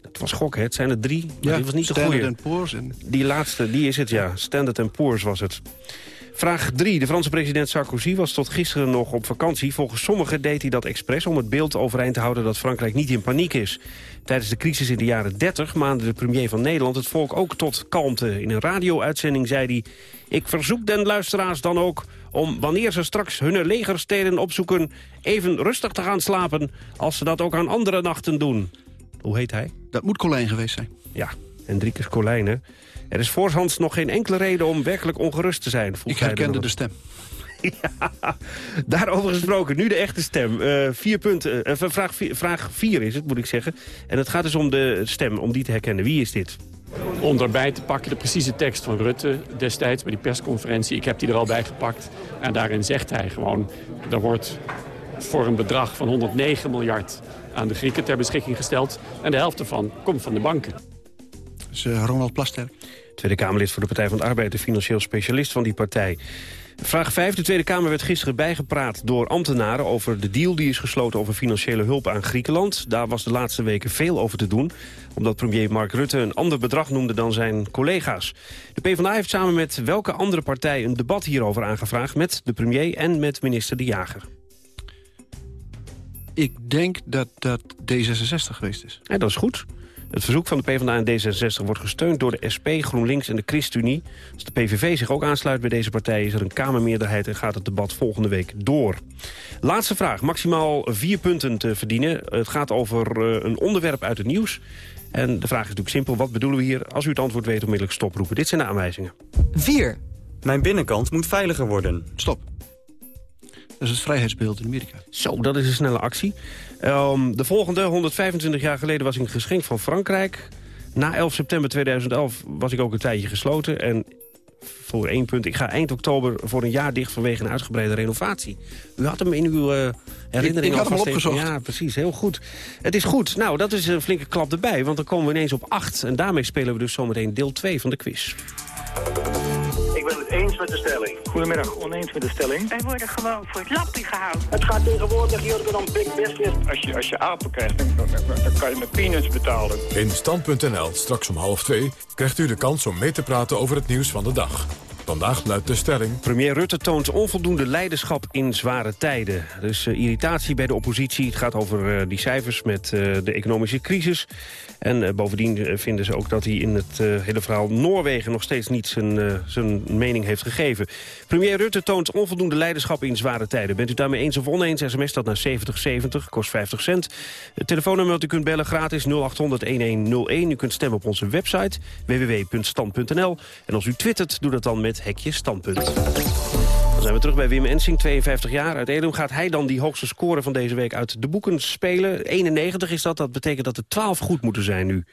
Het was gok, hè? Het zijn er drie, maar Ja, die was niet de Standard goede. Poor's en- Die laatste, die is het, ja. Standard Poor's was het. Vraag 3. De Franse president Sarkozy was tot gisteren nog op vakantie. Volgens sommigen deed hij dat expres om het beeld overeind te houden... dat Frankrijk niet in paniek is. Tijdens de crisis in de jaren 30 maande de premier van Nederland... het volk ook tot kalmte. In een radio-uitzending zei hij... Ik verzoek den luisteraars dan ook om wanneer ze straks hun legersteden opzoeken... even rustig te gaan slapen als ze dat ook aan andere nachten doen. Hoe heet hij? Dat moet Colijn geweest zijn. Ja, Hendrikus Colijnen. Er is voorhands nog geen enkele reden om werkelijk ongerust te zijn. Ik herkende de stem. (laughs) Ja, daarover gesproken. Nu de echte stem. Eh, vier punten. Eh, vraag, vier, vraag vier is het, moet ik zeggen. En het gaat dus om de stem, om die te herkennen. Wie is dit? Om daarbij te pakken de precieze tekst van Rutte destijds bij die persconferentie. Ik heb die er al bij gepakt. En daarin zegt hij gewoon... er wordt voor een bedrag van 109 miljard aan de Grieken ter beschikking gesteld. En de helft ervan komt van de banken. Dat is eh, Ronald Plasterk. Tweede Kamerlid voor de Partij van de Arbeid, de financieel specialist van die partij. Vraag 5. De Tweede Kamer werd gisteren bijgepraat door ambtenaren... over de deal die is gesloten over financiële hulp aan Griekenland. Daar was de laatste weken veel over te doen... omdat premier Mark Rutte een ander bedrag noemde dan zijn collega's. De PvdA heeft samen met welke andere partij een debat hierover aangevraagd... met de premier en met minister De Jager. Ik denk dat dat D66 geweest is. Ja, dat is goed. Het verzoek van de PvdA en D66 wordt gesteund door de SP, GroenLinks en de ChristenUnie. Als de PVV zich ook aansluit bij deze partij is er een Kamermeerderheid... en gaat het debat volgende week door. Laatste vraag. Maximaal vier punten te verdienen. Het gaat over eh, een onderwerp uit het nieuws. En de vraag is natuurlijk simpel. Wat bedoelen we hier? Als u het antwoord weet, onmiddellijk stoproepen. Dit zijn de aanwijzingen. 4. Mijn binnenkant moet veiliger worden. Stop. Dat is het vrijheidsbeeld in Amerika. Zo, dat is een snelle actie. Um, de volgende, 125 jaar geleden, was ik een geschenk van Frankrijk. Na 11 september 2011 was ik ook een tijdje gesloten. En voor één punt, ik ga eind oktober voor een jaar dicht vanwege een uitgebreide renovatie. U had hem in uw uh, herinnering ik, ik had al hem opgezocht. Ja, precies, heel goed. Het is goed. Nou, dat is een flinke klap erbij, want dan komen we ineens op 8. En daarmee spelen we dus zometeen deel 2 van de quiz. Eens met de stelling. Goedemiddag, oneens met de stelling. Wij worden gewoon voor het lappie gehouden. Het gaat tegenwoordig hier dan big business. Als je, als je apen krijgt, dan, dan, dan kan je met peanuts betalen. In Stand.nl, straks om half twee, krijgt u de kans om mee te praten over het nieuws van de dag. Vandaag luidt de stelling... Premier Rutte toont onvoldoende leiderschap in zware tijden. Er is uh, irritatie bij de oppositie. Het gaat over uh, die cijfers met uh, de economische crisis. En bovendien vinden ze ook dat hij in het hele verhaal Noorwegen... nog steeds niet zijn, zijn mening heeft gegeven. Premier Rutte toont onvoldoende leiderschap in zware tijden. Bent u daarmee eens of oneens? SMS dat naar 7070, kost 50 cent. Het telefoonnummer dat u kunt bellen gratis 0800-1101. U kunt stemmen op onze website www.stand.nl. En als u twittert, doe dat dan met hekje standpunt. Dan zijn we terug bij Wim Ensing, 52 jaar. Uit Edom gaat hij dan die hoogste score van deze week uit de boeken spelen. 91 is dat, dat betekent dat er 12 goed moeten zijn nu.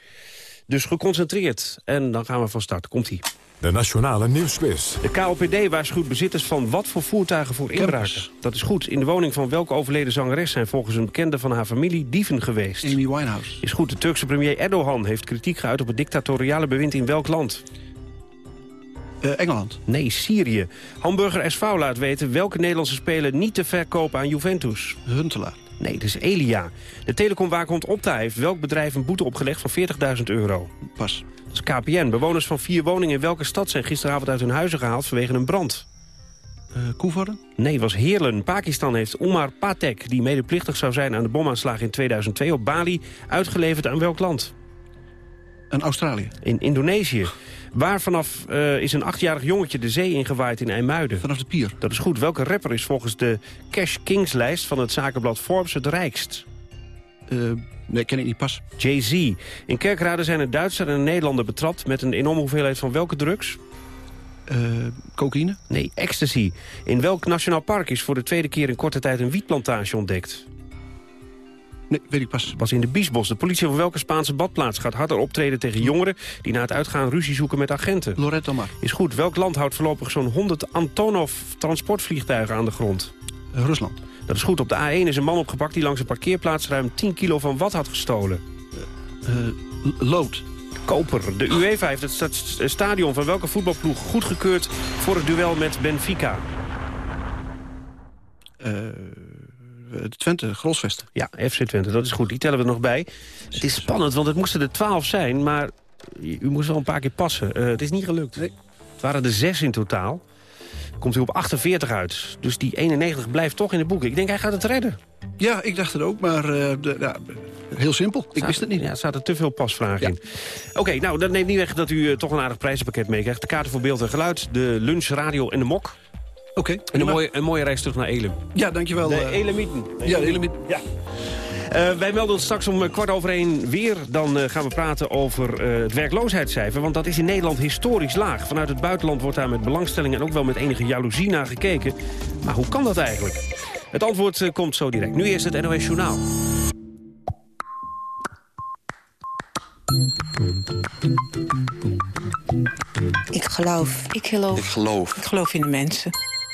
Dus geconcentreerd. En dan gaan we van start. Komt-ie. De Nationale Nieuwsquiz. De KLPD waarschuwt bezitters van wat voor voertuigen voor inbraken. Dat is goed. In de woning van welke overleden zangeres zijn volgens een bekende van haar familie dieven geweest? Amy Winehouse. Is goed. De Turkse premier Erdogan heeft kritiek geuit op het dictatoriale bewind in welk land? Uh, Engeland. Nee, Syrië. Hamburger SV laat weten welke Nederlandse speler niet te verkopen aan Juventus. Huntelaar. Nee, het is Elia. De telecomwaakhond Opta heeft welk bedrijf een boete opgelegd van 40.000 euro? Pas. Dat is KPN. Bewoners van vier woningen in welke stad zijn gisteravond uit hun huizen gehaald vanwege een brand? Uh, Koevoorden? Nee, was Heerlen. Pakistan heeft Omar Patek, die medeplichtig zou zijn aan de bomaanslag in 2002 op Bali, uitgeleverd aan welk land? Aan Australië. In Indonesië. Waar vanaf uh, is een achtjarig jongetje de zee ingewaaid in IJmuiden? Vanaf de pier. Dat is goed. Welke rapper is volgens de Cash Kings lijst van het zakenblad Forbes het rijkst? Uh, nee, ken ik niet pas. Jay-Z. In Kerkrade zijn een Duitser en een Nederlander betrapt... met een enorme hoeveelheid van welke drugs? Uh, cocaïne? Nee, ecstasy. In welk nationaal park is voor de tweede keer in korte tijd een wietplantage ontdekt? Nee, weet ik pas. Was in de Biesbos. De politie van welke Spaanse badplaats gaat harder optreden tegen jongeren... die na het uitgaan ruzie zoeken met agenten? Loreto Mar. Is goed. Welk land houdt voorlopig zo'n 100 Antonov-transportvliegtuigen aan de grond? Rusland. Dat is goed. Op de A1 is een man opgepakt die langs een parkeerplaats... ruim 10 kilo van wat had gestolen? Uh, lood. Koper. De UEFA heeft het sta stadion van welke voetbalploeg goedgekeurd... voor het duel met Benfica? Uh, Twente, Grosvesten. Ja, FC Twente, dat is goed. Die tellen we er nog bij. Het is spannend, want het moesten er 12 zijn, maar u moest wel een paar keer passen. Uh, het is niet gelukt. Nee. Het waren er zes in totaal. Komt u op 48 uit. Dus die 91 blijft toch in de boeken. Ik denk, hij gaat het redden. Ja, ik dacht het ook, maar uh, de, ja, heel simpel. Ik Zaten, wist het niet. Ja, er zaten te veel pasvragen ja. in. Oké, okay, nou, dat neemt niet weg dat u uh, toch een aardig prijzenpakket meekrijgt. De kaarten voor beeld en geluid, de lunch, radio en de mok. Oké. Okay, en een mooie, een mooie reis terug naar Elem. Ja, dankjewel. De uh, Elemieten. Ja, de Elemieten. Ja. Uh, wij melden ons straks om kwart over één weer. Dan uh, gaan we praten over uh, het werkloosheidscijfer. Want dat is in Nederland historisch laag. Vanuit het buitenland wordt daar met belangstelling... en ook wel met enige jaloezie naar gekeken. Maar hoe kan dat eigenlijk? Het antwoord komt zo direct. Nu eerst het NOS Journaal. Ik geloof. Ik geloof. Ik geloof. Ik geloof in de mensen.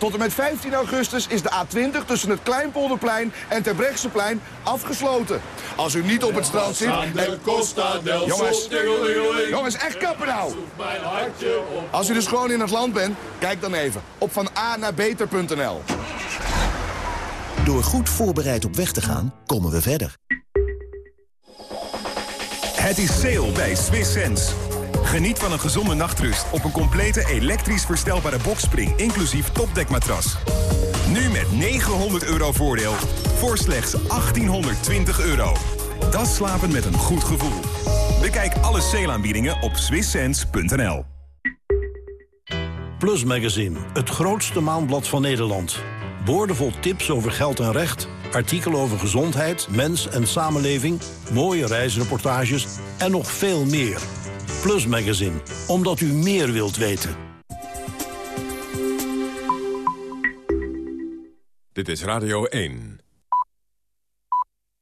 Tot en met 15 augustus is de A20 tussen het Kleinpolderplein en Terbrechtseplein afgesloten. Als u niet op het strand zit... Jongens, jongens, echt kappen nou! Als u dus gewoon in het land bent, kijk dan even op van A naar beter.nl. Door goed voorbereid op weg te gaan, komen we verder. Het is sale bij Swiss Sense. Geniet van een gezonde nachtrust op een complete elektrisch verstelbare bokspring... inclusief topdekmatras. Nu met 900 euro voordeel voor slechts 1820 euro. Dat slapen met een goed gevoel. Bekijk alle sale-aanbiedingen op swisssense.nl. Plus Magazine, het grootste maandblad van Nederland. Boordevol tips over geld en recht, artikelen over gezondheid, mens en samenleving... mooie reisreportages en nog veel meer... Plus Magazine, omdat u meer wilt weten. Dit is Radio 1.